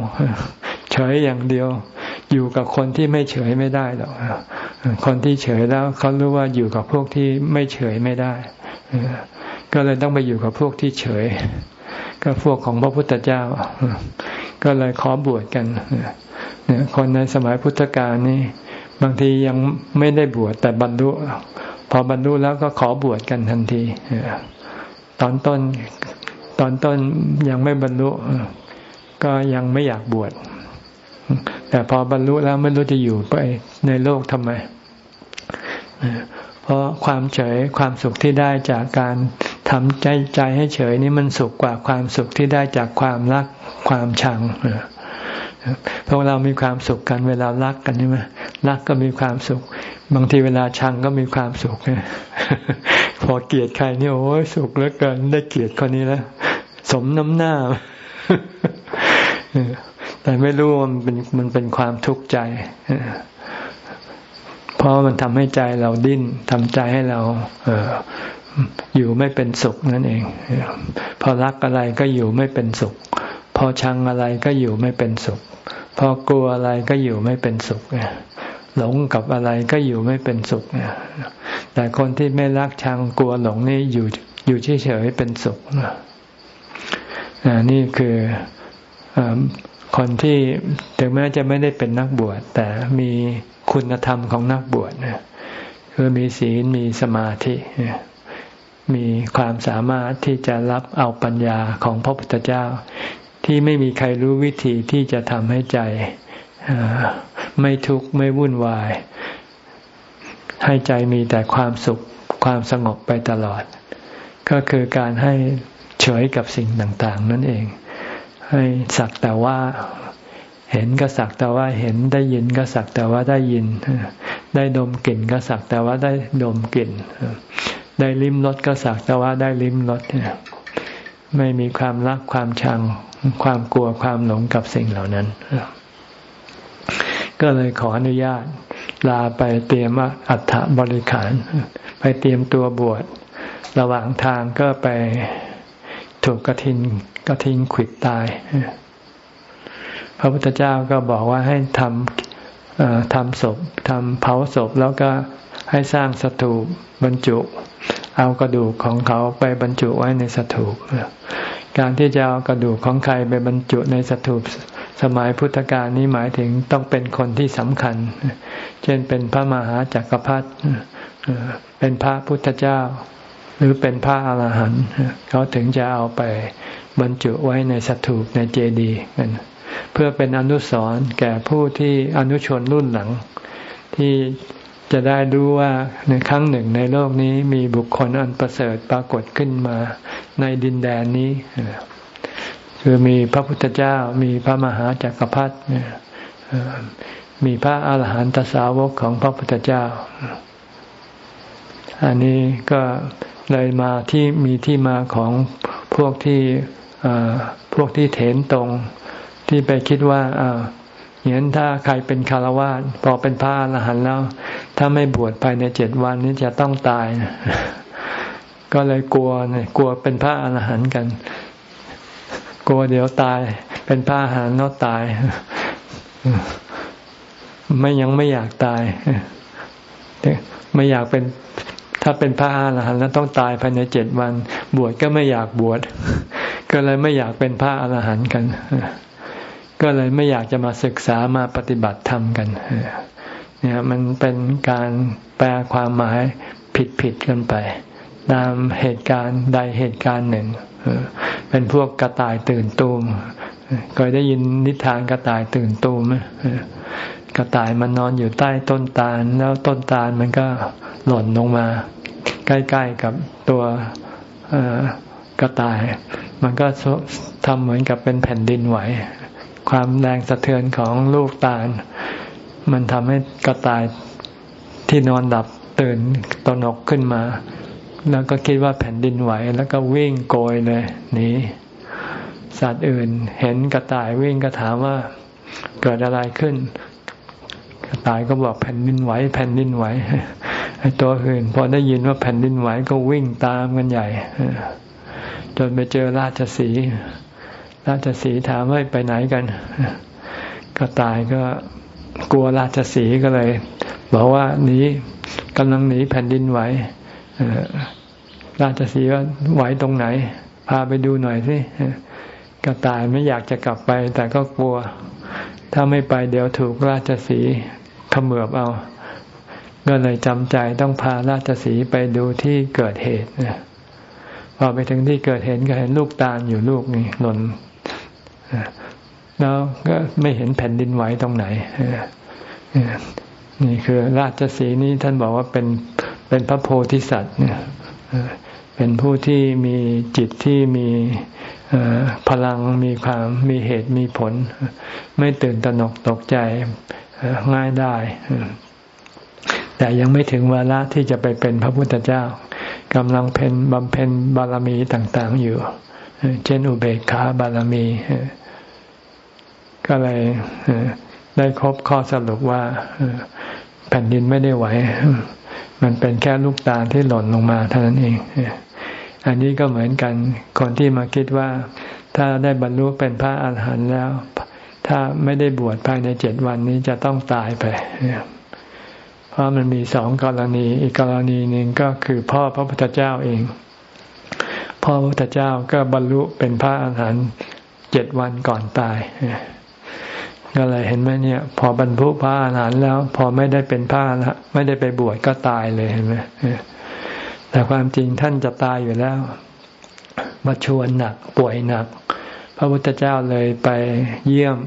เฉยอย่างเดียว อยู่กับคนที่ไม่เฉยไม่ได้หรอกคนที่เฉยแล้วเขารู้ว่าอยู่กับพวกที่ไม่เฉยไม่ได้ก็เลยต้องไปอยู่กับพวกที่เฉย ก็พวกของพระพุทธเจ้า ก็เลยขอบวชกันเนี่ยคนในสมัยพุทธกาลนี่บางทียังไม่ได้บวชแต่บรรลุพอบรรลุแล้วก็ขอบวชกันทันทีตอนต้นตอนต้นยังไม่บรรลุก็ยังไม่อยากบวชแต่พอบรรลุแล้วไม่รู้จะอยู่ไปในโลกทำไมเพราะความเฉยความสุขที่ได้จากการ ทำใจใจให้เฉยนี่มันสุขกว่าความสุขที่ได้จากความรักความชังพวกเรามีความสุขกันเวลารักกันใช่ไหมรักก็มีความสุข บางทีเวลาชังก็มีความสุขพอเกลียดใครนี่โอ้ยสุขเหลือเกินได้เกลียดคนนี้แล้ว สมน้ำหน้าแต่ไม่รู้มันเป็นมันเป็นความทุกข์ใจเพราะมันทำให้ใจเราดิ้นทำใจให้เรา เอยู่ไม่เป็นสุขนั่นเอง พอรักอะไรก็อยู่ไม่เป็นสุข พอชังอะไรก็อยู่ไม่เป็นสุข พอกลัวอะไรก็อยู่ไม่เป็นสุขหลงกับอะไรก็อยู่ไม่เป็นสุขแต่คนที่ไม่รักชังกลัวหลงนี่อยู่อยู่เฉยๆเป็นสุขนี่คือคนที่ถึงแม้จะไม่ได้เป็นนักบวช แต่มีคุณธรรมของนักบวชคือมีศีลมีสมาธิ มีความสามารถที่จะรับเอาปัญญาของพระพุทธเจ้า ที่ไม่มีใครรู้วิธีที่จะทำให้ใจไม่ทุกข์ไม่วุ่นวาย ให้ใจมีแต่ความสุขความสงบไปตลอด ก็คือการให้เฉยกับสิ่งต่างๆ นั่นเอง ให้สักแต่ว่าเห็นก็สักแต่ว่าเห็นได้ยินก็สักแต่ว่าได้ยิน ได้ดมกลิ่นก็สักแต่ว่าได้ดมกลิ่น ได้ลิ้มรสก็สักแต่ว่าได้ลิ้มรสไม่มีความรักความชัง ความกลัวความหลงกับสิ่งเหล่านั้น ก็เลยขออนุญาตลาไปเตรียมอัฐบริขาร ไปเตรียมตัวบวชระหว่างทางก็ไปถูกกระทินกระทิงขิดตาย พระพุทธเจ้าก็บอกว่าให้ทำทำศพทำเผาศพแล้วก็ ให้สร้างสถูปบรรจุ เอากระดูกของเขาไปบรรจุไว้ในสถูปการที่จะเอากระดูกของใครไปบรรจุในสถูปสมัยพุทธกาลนี้หมายถึงต้องเป็นคนที่สำคัญ เช่นเป็นพระมหาจักรพรรดิเป็นพระพุทธเจ้า หรือเป็นพระอาหารหันต์เขาถึงจะเอาไปบรรจุไว้ในสถูปในเจดีย์กันเพื่อเป็นอนุสรณ์แก่ผู้ที่อนุชนรุ่นหลัง ที่ จะได้รู้ว่าในครั้งหนึ่งในโลกนี้มีบุคคลอันประเสริฐปรากฏขึ้นมาในดินแดนนี้ คือมีพระพุทธเจ้า มีพระมหาจักรพรรดิมีพระอาหารหันตสาวกของพระพุทธเจ้า อันนี้ก็เลยมาที่มีที่มาของพวกที่พวกที่เถนตรงที่ไปคิดว่า เห็นถ้าใครเป็นคารวะพอเป็นพระอรหันต์แล้ว ถ้าไม่บวชภายในเจ็ดวันนี้จะต้องตายนะก็เลยกลัวเนี่ยกลัวเป็นพระอรหันต์กัน กลัวเดี๋ยวตาย เป็นพระอรหันต์แล้วตาย ไม่ยังไม่อยากตายไม่อยากเป็น ถ้าเป็นพระอรหันต์แล้วต้องตายภายในเจ็ดวัน บวชก็ไม่อยากบวชก็เลยไม่อยากเป็นพระอรหันต์กัน ก็เลยไม่อยากจะมาศึกษามาปฏิบัติธรรมกันเนี่ยมันเป็นการแปลความหมายผิดผิดกันไป ตามเหตุการณ์ใดเหตุการณ์หนึ่งเป็นพวกกระต่ายตื่นตูมเคยได้ยินนิทานกระต่ายตื่นตูมไหมกระต่ายมันนอนอยู่ใต้ต้นตาล แล้วต้นตาลมันก็หล่นลงมา ใกล้ๆกับตัวกระต่าย มันก็ทำเหมือนกับเป็นแผ่นดินไหว ความแรงสะเทือนของลูกตาล มันทำให้กระต่ายที่นอนดับตื่นตนกขึ้นมา แล้วก็คิดว่าแผ่นดินไหว แล้วก็วิ่งโกยเลยหนีสัตว์อื่นเห็นกระต่ายวิ่งก็ถามว่าเกิดอะไรขึ้น กระต่ายก็บอกแผ่นดินไหว แผ่นดินไหวไอ้ตัวอื่นพอได้ยินว่าแผ่นดินไหวก็วิ่งตามกันใหญ่จนไปเจอราชสี ราชสีถามว่าไปไหนกัน ก็ตายก็กลัวราชสีก็เลย บอกว่าหนีกำลังหนีแผ่นดินไหวราชสีว่าไหวตรงไหน พาไปดูหน่อยสิก็ตายไม่อยากจะกลับไป แต่ก็กลัว ถ้าไม่ไปเดี๋ยวถูกราชสีขมือบเอา ก็เลยจำใจต้องพาราชสีไปดูที่เกิดเหตุพอไปถึงที่เกิดเหตุก็เห็นลูกตาลอยู่ลูกนี่หล่น แล้วก็ไม่เห็นแผ่นดินไหวตรงไหนนี่คือราชสีนี้ท่านบอกว่าเป็นเป็นพระโพธิสัตว์เนี่ยเป็นผู้ที่มีจิตที่มีพลังมีความมีเหตุมีผล ไม่ตื่นตระหนกตกใจง่ายได้ แต่ยังไม่ถึงเวลาที่จะไปเป็นพระพุทธเจ้ากำลังเป็นบำเพ็ญบารมีต่าง ๆ อยู่ เช่นอุเบกขาบารมี ก็เลยได้ครบข้อสรุปว่าแผ่นดินไม่ได้ไหว มันเป็นแค่ลูกตาที่หล่นลงมาเท่านั้นเอง อันนี้ก็เหมือนกัน คนที่มาคิดว่า ถ้าได้บรรลุเป็นพระอาหารหันต์แล้ว ถ้าไม่ได้บวชภายในเจ็ดวันนี้จะต้องตายไป เพราะมันมีสองกรณี อีกกรณีหนึ่งก็คือพ่อพระพุทธเจ้าเอง พ่อพระพุทธเจ้าก็บรรลุเป็นพระอาหารหันต์เจ็ดวันก่อนตาย ก็เลยเห็นไหมเนี่ย พอบรรพุพระอรหันต์แล้ว พอไม่ได้เป็นพระนะไม่ได้ไปบวชก็ตายเลยเห็นไหมแต่ความจริงท่านจะตายอยู่แล้วมาชวนหนักป่วยหนัก พระพุทธเจ้าเลยไปเยี่ยม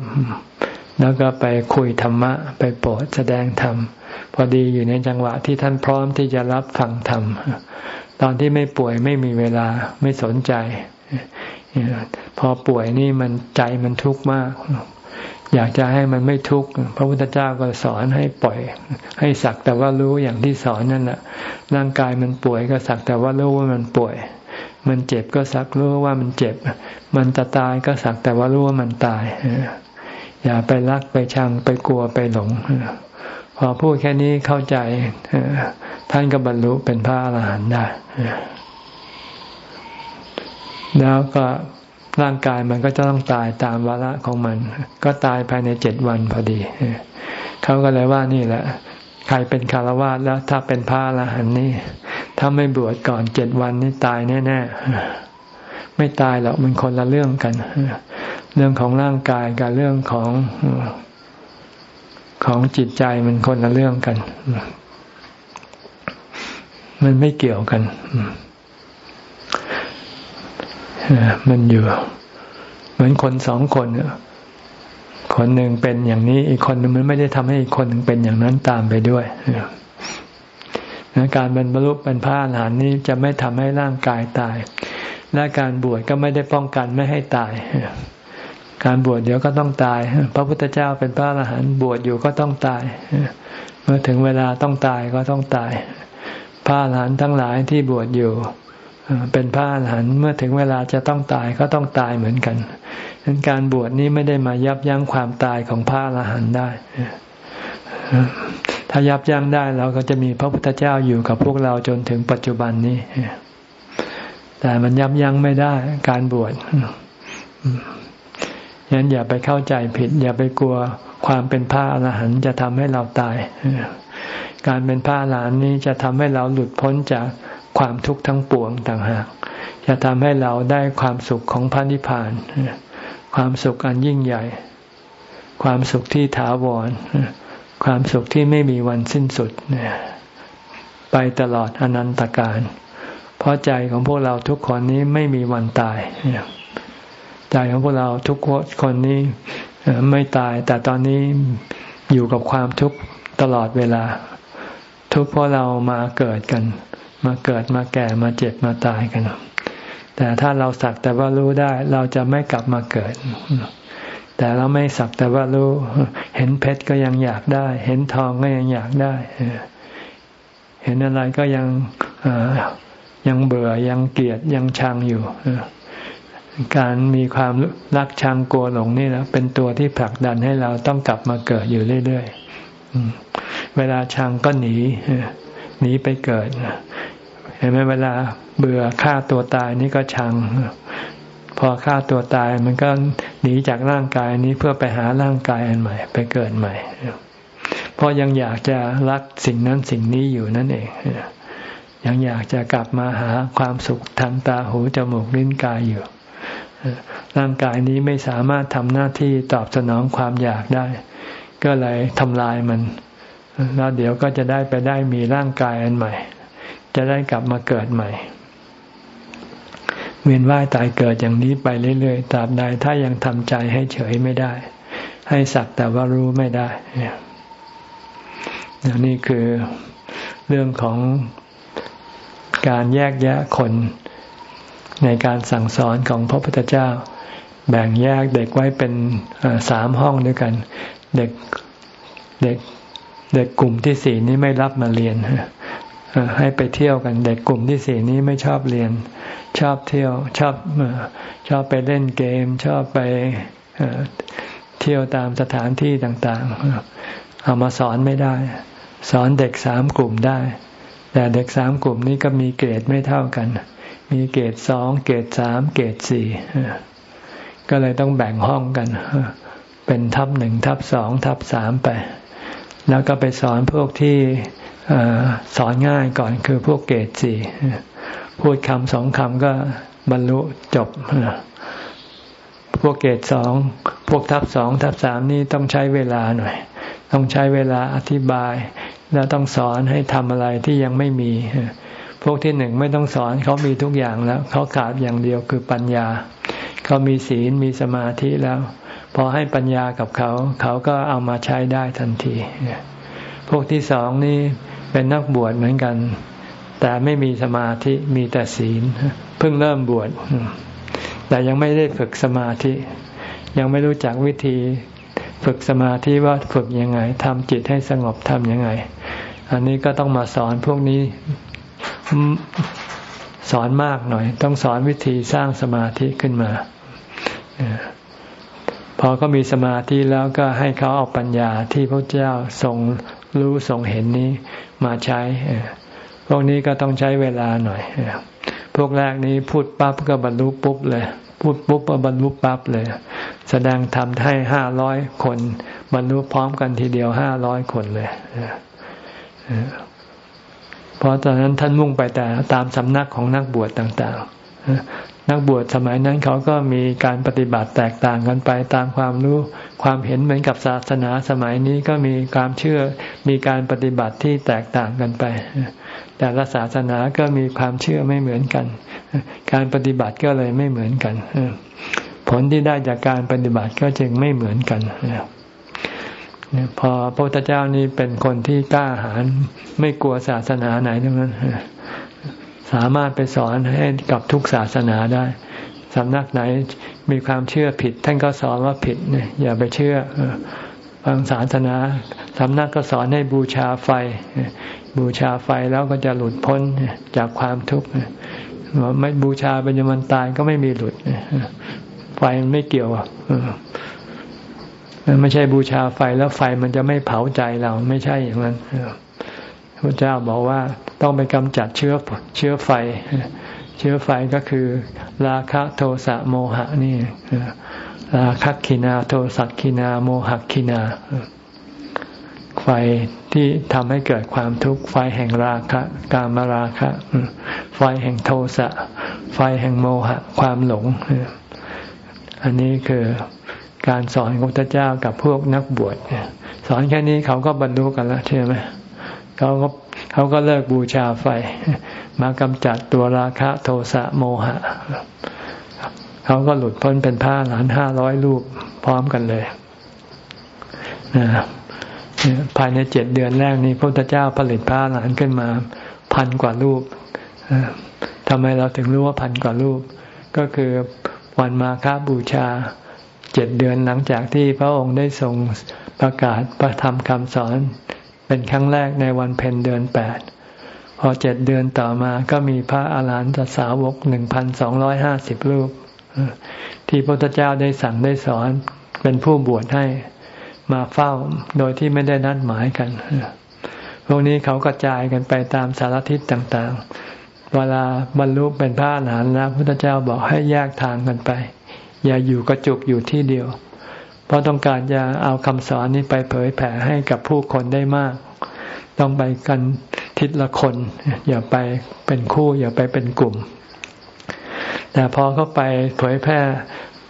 แล้วก็ไปคุยธรรมะ ไปโปรดแสดงธรรม พอดีอยู่ในจังหวะที่ท่านพร้อมที่จะรับฟังธรรม ตอนที่ไม่ป่วยไม่มีเวลาไม่สนใจ พอป่วยนี่มันใจมันทุกข์มาก อยากจะให้มันไม่ทุกข์พระพุทธเจ้าก็สอนให้ปล่อย ให้สักแต่ว่ารู้อย่างที่สอนนั่นแหละร่างกายมันป่วยก็สักแต่ว่ารู้ว่ามันป่วย มันเจ็บก็สักรู้ว่ามันเจ็บ มันจะตายก็สักแต่ว่ารู้ว่ามันตาย อย่าไปรักไปชังไปกลัวไปหลงพอพูดแค่นี้เข้าใจท่านก็บรรลุเป็นพระอรหันต์ได้แล้วก็ ร่างกายมันก็จะต้องตายตามวาระของมัน ก็ตายภายในเจ็ดวันพอดีเขาก็เลยว่านี่แหละ ใครเป็นคารวะแล้วถ้าเป็นพระอรหันต์นี่ ถ้าไม่บวชก่อนเจ็ดวันนี่ตายแน่ๆไม่ตายหรอกมันคนละเรื่องกัน เรื่องของร่างกายกับเรื่องของของจิตใจมันคนละเรื่องกัน มันไม่เกี่ยวกันฉมั มันอยู่ เหมือนคนสองคนคนหนึ่งเป็นอย่างนี้ อีกคนหนึ่งมันไม่ได้ทำให้อีกคนหนึ่งเป็นอย่างนั้นตามไปด้วยการบรรลุเป็นพระอรหันต์นี้จะไม่ทำให้ร่างกายตาย และการบวชก็ไม่ได้ป้องกันไม่ให้ตาย การบวชเดี๋ยวก็ต้องตาย พระพุทธเจ้าเป็นพระอรหันต์บวชอยู่ก็ต้องตาย เมื่อถึงเวลาต้องตายก็ต้องตายพระอรหันต์ทั้งหลายที่บวชอยู่ เป็นพระอรหันต์เมื่อถึงเวลาจะต้องตายก็ต้องตายเหมือนกันดังนั้นการบวชนี้ไม่ได้มายับยั้งความตายของพระอรหันต์ได้ ถ้ายับยั้งได้เราก็จะมีพระพุทธเจ้าอยู่กับพวกเราจนถึงปัจจุบันนี้ แต่มันยับยั้งไม่ได้การบวชยันอย่าไปเข้าใจผิด อย่าไปกลัวความเป็นพระอรหันต์จะทำให้เราตาย การเป็นพระอรหันต์นี้จะทำให้เราหลุดพ้นจาก ความทุกข์ทั้งปวงต่างหาก จะทำให้เราได้ความสุขของพระนิพพาน ความสุขอันยิ่งใหญ่ ความสุขที่ถาวร ความสุขที่ไม่มีวันสิ้นสุด ไปตลอดอนันตการ เพราะใจของพวกเราทุกคนนี้ไม่มีวันตาย ใจของพวกเราทุกคนนี้ไม่ตาย แต่ตอนนี้อยู่กับความทุกข์ตลอดเวลา ทุกเพราะเรามาเกิดกัน มาเกิดมาแก่มาเจ็บมาตายกัน แต่ถ้าเราสักแต่ว่ารู้ได้ เราจะไม่กลับมาเกิด แต่เราไม่สักแต่ว่ารู้ เห็นเพชรก็ยังอยากได้ เห็นทองก็ยังอยากได้ เห็นอะไรก็ยังยังเบื่อยังเกลียดยังชังอยู่การมีความรักชังกลัวหลงนี่แหละเป็นตัวที่ผลักดันให้เราต้องกลับมาเกิดอยู่เรื่อยๆเวลาชังก็หนีหนีไปเกิด ห็นไหมเวลาเบื่อฆ่าตัวตายนี่ก็ชัง พอฆ่าตัวตายมันก็หนีจากร่างกายนี้เพื่อไปหาร่างกายอันใหม่ ไปเกิดใหม่เพราะยังอยากจะรักสิ่งนั้นสิ่งนี้อยู่นั่นเองยังอยากจะกลับมาหาความสุขทางตาหูจมูกลิ้นกายอยู่ร่างกายนี้ไม่สามารถทำหน้าที่ตอบสนองความอยากได้ ก็เลยทำลายมัน แล้วเดี๋ยวก็จะได้ไปได้มีร่างกายอันใหม่ จะได้กลับมาเกิดใหม่ เวียนว่ายตายเกิดอย่างนี้ไปเรื่อยๆตราบใดถ้ายังทำใจให้เฉยไม่ได้ ให้สักแต่ว่ารู้ไม่ได้เนี่ยนี่คือเรื่องของการแยกแยะคนในการสั่งสอนของพระพุทธเจ้า แบ่งแยกเด็กไว้เป็นสามห้องด้วยกัน เด็กเด็กเด็กกลุ่มที่สี่นี้ไม่รับมาเรียน ให้ไปเที่ยวกันเด็กกลุ่มที่สี่นี้ไม่ชอบเรียน ชอบเที่ยวชอบชอบไปเล่นเกม ชอบไปเที่ยวตามสถานที่ต่างๆ เอามาสอนไม่ได้ สอนเด็กสามกลุ่มได้ แต่เด็กสามกลุ่มนี้ก็มีเกรดไม่เท่ากัน มีเกรดสองเกรดสามเกรดสี่ก็เลยต้องแบ่งห้องกันเป็นทับหนึ่งทับสองทับสามไป แล้วก็ไปสอนพวกที่ สอนง่ายก่อนคือพวกเกรดสี่พูดคำสองคำก็บรรลุจบ พวกเกรดสอง พวกทับสองทับสามนี่ต้องใช้เวลาหน่อย ต้องใช้เวลาอธิบาย แล้วต้องสอนให้ทำอะไรที่ยังไม่มี พวกที่หนึ่งไม่ต้องสอนเขามีทุกอย่างแล้ว เขาขาดอย่างเดียวคือปัญญา เขามีศีลมีสมาธิแล้ว พอให้ปัญญากับเขา เขาก็เอามาใช้ได้ทันที พวกที่สองนี่ เป็นนักบวชเหมือนกัน แต่ไม่มีสมาธิมีแต่ศีลเพิ่งเริ่มบวชแต่ยังไม่ได้ฝึกสมาธิ ยังไม่รู้จักวิธีฝึกสมาธิว่าฝึกยังไงทำจิตให้สงบทำยังไง อันนี้ก็ต้องมาสอนพวกนี้สอนมากหน่อย ต้องสอนวิธีสร้างสมาธิขึ้นมาพอเขามีสมาธิแล้วก็ให้เขาเอาปัญญาที่พระเจ้าทรง รู้ทรงเห็นนี้มาใช้ พวกนี้ก็ต้องใช้เวลาหน่อย พวกแรกนี้พูดปั๊บก็บรรลุปุ๊บเลย พูดปุ๊บก็บรรลุปั๊บเลย แสดงทำให้ห้าร้อยคน บรรลุพร้อมกันทีเดียวห้าร้อยคนเลยเพราะตอนนั้นท่านมุ่งไปแต่ตามสำนักของนักบวชต่างๆ นักบวชสมัยนั้นเขาก็มีการปฏิบัติแตกต่างกันไปตามความรู้ความเห็นเหมือนกับศาสนาสมัยนี้ก็มีความเชื่อมีการปฏิบัติที่แตกต่างกันไป แต่ละศาสนาก็มีความเชื่อไม่เหมือนกัน การปฏิบัติก็เลยไม่เหมือนกันผลที่ได้จากการปฏิบัติก็จึงไม่เหมือนกันพอพระพุทธเจ้านี่เป็นคนที่กล้าหาญไม่กลัวศาสนาไหนทั้งนั้น สามารถไปสอนให้กับทุกศาสนาได้สำนักไหนมีความเชื่อผิด ท่านก็สอนว่าผิดเนี่ยอย่าไปเชื่อบางศาสนาสำนักก็สอนให้บูชาไฟ บูชาไฟแล้วก็จะหลุดพ้นจากความทุกข์ไม่บูชาเป็นยมันตายก็ไม่มีหลุดไฟมันไม่เกี่ยวไม่ใช่บูชาไฟแล้วไฟมันจะไม่เผาใจเราไม่ใช่อย่างนั้น พระเจ้าบอกว่าต้องไปกำจัดเชื้อเชื้อไฟ เชื้อไฟก็คือ ราคะโทสะโมหะนี่ราคะคินาโทสักคินา โมหะคินาไฟที่ทำให้เกิดความทุกข์ไฟแห่งราคะ กามราคะ ไฟแห่งโทสะ ไฟแห่งโมหะ ความหลง อันนี้คือการสอนของพระเจ้ากับพวกนักบวชสอนแค่นี้เขาก็บรรลุกันแล้วใช่ไหม เขาก็เขาก็เลิกบูชาไฟ มากำจัดตัวราคะโทสะโมหะ เขาก็หลุดพ้นเป็นพระหลานห้าร้อยรูปพร้อมกันเลยนะภายในเจ็ดเดือนแรกนี้พระพุทธเจ้าผลิตพระหลานขึ้นมาพันกว่ารูปทำไมเราถึงรู้ว่าพันกว่ารูป ก็คือวันมาฆบูชาเจ็ดเดือนหลังจากที่พระองค์ได้ทรงประกาศประธรรมคำสอน เป็นครั้งแรกในวันเพ็ญเดือนแปดพอเจ็ดเดือนต่อมาก็มีพระอาหารหันตสาวกหนึ่งพันสองร้อยห้าสิบรูป ที่พระพุทธเจ้าได้สั่งได้สอนเป็นผู้บวชให้มาเฝ้าโดยที่ไม่ได้นัดหมายกันพวกนี้เขากระจายกันไปตามสารทิศต่างๆ เวลาบรรลุเป็นพระอรหันต์แล้วพระพุทธเจ้าบอกให้แยกทางกันไป อย่าอยู่กระจุกอยู่ที่เดียว เพราะต้องการจะเอาคำสอนนี้ไปเผยแผ่ให้กับผู้คนได้มาก ต้องไปกันทิศละคน อย่าไปเป็นคู่ อย่าไปเป็นกลุ่ม แต่พอเขาไปเผยแพร่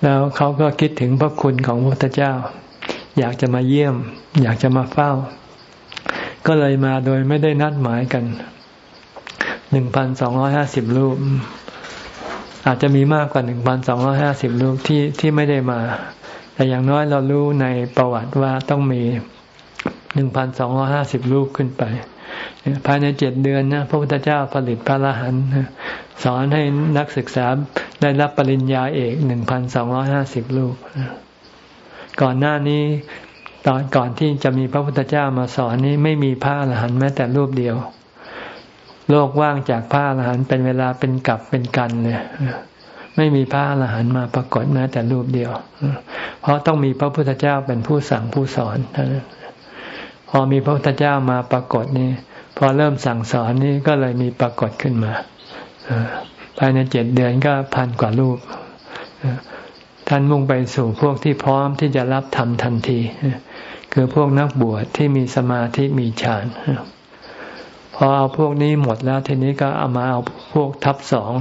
แล้วเขาก็คิดถึงพระคุณของพระพุทธเจ้า อยากจะมาเยี่ยม อยากจะมาเฝ้า ก็เลยมาโดยไม่ได้นัดหมายกันหนึ่งพันสองร้อยห้าสิบรูปอาจจะมีมากกว่าหนึ่งพันสองร้อยห้าสิบลูกที่ที่ไม่ได้มา แต่อย่างน้อยเรารู้ในประวัติว่าต้องมีหนึ่งพันสองร้อห้าสิบลูกขึ้นไป ภายในเจ็ดเดือนนะพระพุทธเจ้าผลิตพระอรหันต์สอนให้นักศึกษาได้รับปริญญาเอกหนึ่งพันสองร้อยห้าสิบลูกก่อนหน้านี้ตอนก่อนที่จะมีพระพุทธเจ้ามาสอนนี้ไม่มีพระอรหันต์แม้แต่รูปเดียว โลกว่างจากพระอรหันต์เป็นเวลาเป็นกลับเป็นกันเนี่ย ไม่มีพระอรหันต์มาปรากฏแม้แต่รูปเดียว เพราะต้องมีพระพุทธเจ้าเป็นผู้สั่งผู้สอนพอมีพระพุทธเจ้ามาปรากฏนี่พอเริ่มสั่งสอนนี่ก็เลยมีปรากฏขึ้นมาภายในเจ็ดเดือนก็พันกว่ารูปท่านมุ่งไปสู่พวกที่พร้อมที่จะรับธรรมทันที คือพวกนักบวชที่มีสมาธิมีฌานพอเอาพวกนี้หมดแล้วทีนี้ก็เอามาเอาพวกทับสอง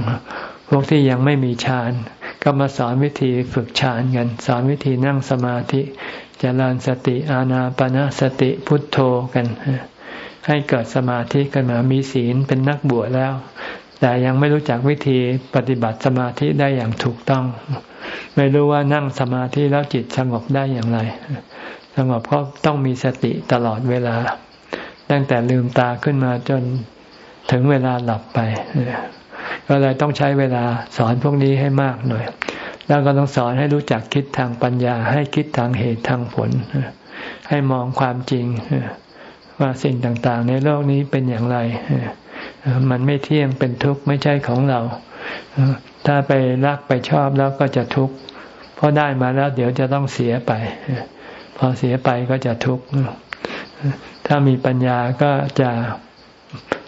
พวกที่ยังไม่มีฌานก็มาสอนวิธีฝึกฌานกันสอนวิธีนั่งสมาธิจเจริญสติอาณาปณะสติพุทโธกัน ให้เกิดสมาธิกันมามีศีลเป็นนักบวชแล้ว แต่ยังไม่รู้จักวิธีปฏิบัติสมาธิได้อย่างถูกต้อง ไม่รู้ว่านั่งสมาธิแล้วจิตสงบได้อย่างไรสงบก็ต้องมีสติตลอดเวลา ตั้งแต่ลืมตาขึ้นมาจนถึงเวลาหลับไป ก็เลยต้องใช้เวลาสอนพวกนี้ให้มากหน่อย แล้วก็ต้องสอนให้รู้จักคิดทางปัญญา ให้คิดทางเหตุทางผล ให้มองความจริง ว่าสิ่งต่างๆ ในโลกนี้เป็นอย่างไร มันไม่เที่ยงเป็นทุกข์ไม่ใช่ของเรา ถ้าไปรักไปชอบแล้วก็จะทุกข์เพราะได้มาแล้วเดี๋ยวจะต้องเสียไป พอเสียไปก็จะทุกข์ถ้ามีปัญญาก็จะ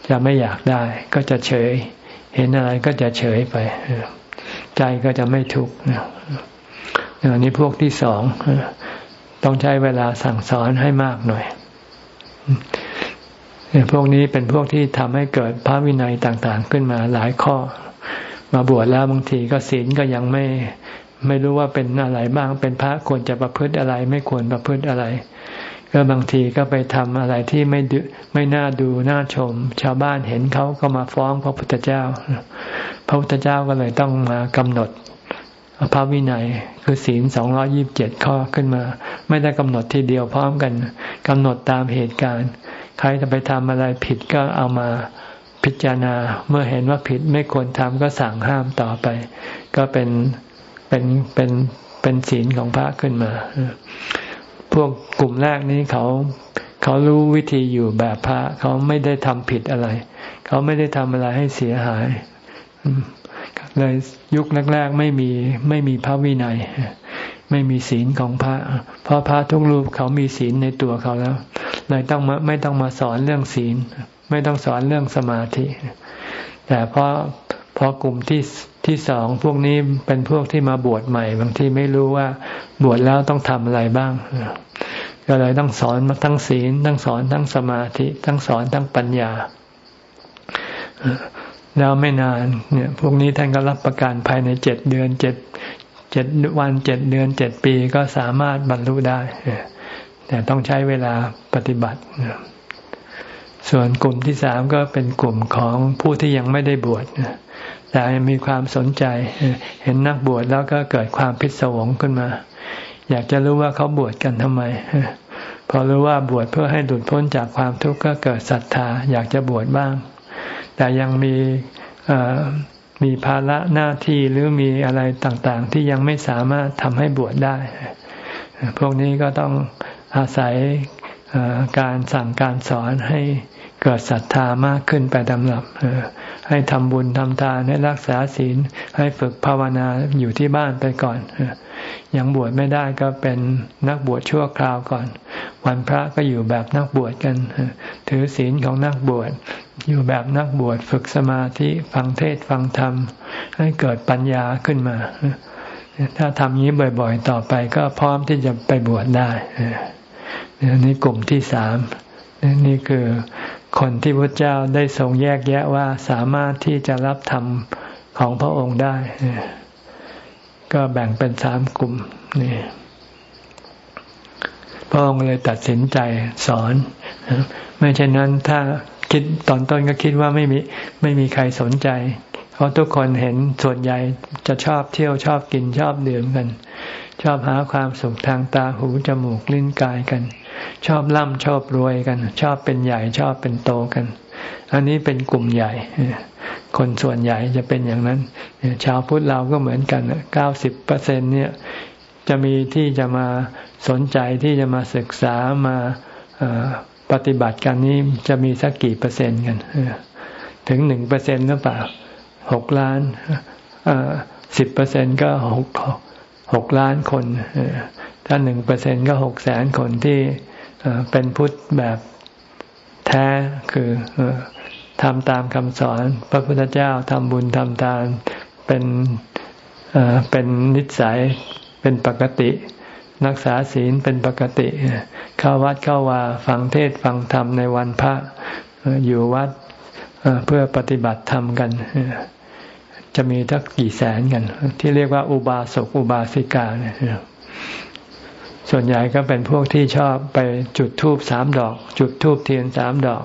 จะไม่อยากได้ ก็จะเฉย เห็นอะไรก็จะเฉยไป ใจก็จะไม่ทุกข์อันนี้พวกที่สองต้องใช้เวลาสั่งสอนให้มากหน่อยพวกนี้เป็นพวกที่ทำให้เกิดพระวินัยต่าง ๆ ขึ้นมาหลายข้อ มาบวชแล้วบางทีก็ศีลก็ยังไม่ไม่รู้ว่าเป็นอะไรบ้าง เป็นพระควรจะประพฤติอะไร ไม่ควรประพฤติอะไร ก็บางทีก็ไปทำอะไรที่ไม่ดไม่น่าดูน่าชม ชาวบ้านเห็นเขาก็มาฟ้องพระพุทธเจ้า พระพุทธเจ้าก็เลยต้องมากำหนดพระวินัยคือศีลสองรอยิบเจ็ดข้อขึ้นมา ไม่ได้กำหนดทีเดียวพร้อมกันกำหนดตามเหตุการณ์ ใครจะไปทำอะไรผิดก็เอามาพิจารณาเมื่อเห็นว่าผิดไม่ควรทำก็สั่งห้ามต่อไป ก็เป็นเป็นเป็นเป็นศีลของพระขึ้นมา พวกกลุ่มแรกนี้เขาเขารู้วิธีอยู่แบบพระ เขาไม่ได้ทำผิดอะไร เขาไม่ได้ทำอะไรให้เสียหาย เลยยุคแรกๆไม่มีไม่มีพระวินัย ไม่มีศีลของพระ เพราะพระทุกรูปเขามีศีลในตัวเขาแล้ว เลยต้องมาไม่ต้องมาสอนเรื่องศีล ไม่ต้องสอนเรื่องสมาธิ แต่เพราะ พอกลุ่มที่ที่สองพวกนี้เป็นพวกที่มาบวชใหม่ บางทีไม่รู้ว่าบวชแล้วต้องทำอะไรบ้าง ก็เลยต้องสอนทั้งศีลทั้งสอนทั้งสมาธิ ทั้งสอนทั้งปัญญาแล้วไม่นานเนี่ยพวกนี้ท่านก็รับประกันภายในเจ็ดเดือนเจ็ดเจ็ดวันเจ็ดเดือนเจ็ดปีก็สามารถบรรลุได้แต่ต้องใช้เวลาปฏิบัติ ส่วนกลุ่มที่สามก็เป็นกลุ่มของผู้ที่ยังไม่ได้บวช แต่มีความสนใจ เห็นนักบวชแล้วก็เกิดความพิศวงขึ้นมา อยากจะรู้ว่าเขาบวชกันทำไม พอรู้ว่าบวชเพื่อให้หลุดพ้นจากความทุกข์ก็เกิดศรัทธา อยากจะบวชบ้าง แต่ยังมีมีภาระหน้าที่หรือมีอะไรต่างๆ ที่ยังไม่สามารถทำให้บวชได้ พวกนี้ก็ต้องอาศัยการสั่งการสอนให้เกิดศรัทธามากขึ้นไปดำรับ ให้ทำบุญทำทานให้รักษาศีล ให้ฝึกภาวนาอยู่ที่บ้านไปก่อนยังบวชไม่ได้ก็เป็นนักบวชชั่วคราวก่อน วันพระก็อยู่แบบนักบวชกัน ถือศีลของนักบวช อยู่แบบนักบวชฝึกสมาธิฟังเทศฟังธรรม ให้เกิดปัญญาขึ้นมา ถ้าทำนี้บ่อยๆ ต่อไปก็พร้อมที่จะไปบวชได้นี่กลุ่มที่สามนี่คือ คนที่พระเจ้าได้ทรงแยกแยะว่าสามารถที่จะรับธรรมของพระองค์ได้ ก็แบ่งเป็นสามกลุ่มนี่พระองค์เลยตัดสินใจสอน ไม่เช่นนั้นถ้าคิดตอนต้นก็คิดว่าไม่มีไม่มีใครสนใจ เพราะทุกคนเห็นส่วนใหญ่จะชอบเที่ยวชอบกินชอบดื่มกัน ชอบหาความสุขทางตาหูจมูกลิ้นกายกัน ชอบร่ำชอบรวยกัน ชอบเป็นใหญ่ชอบเป็นโตกัน อันนี้เป็นกลุ่มใหญ่คนส่วนใหญ่จะเป็นอย่างนั้น ชาวพุทธเราก็เหมือนกันเก้าสิบเปอร์เซ็นเนี่ยจะมีที่จะมาสนใจที่จะมาศึกษามาปฏิบัติการนี้จะมีสักกี่เปอร์เซ็นต์กันถึงหนึ่งเปอร์เซ็นต์หรือเปล่าหกล้านสิบเปอร์เซ็นต์ก็หกหกล้านคน ถ้าหนึ่งเปอร์เซ็นก็หกแสนคนที่เป็นพุทธแบบแท้คือทำตามคำสอน พระพุทธเจ้าทำบุญทำทานเป็นเป็นนิสัยเป็นปกติรักษาศีลเป็นปกติเข้าวัดเข้าว่าฟังเทศฟังธรรมในวันพระอยู่วัดเพื่อปฏิบัติธรรมกัน จะมีทักกี่แสนกัน ที่เรียกว่าอุบาสกอุบาสิกาเนี่ย ส่วนใหญ่ก็เป็นพวกที่ชอบไปจุดธูปสามดอก จุดธูปเทียนสามดอก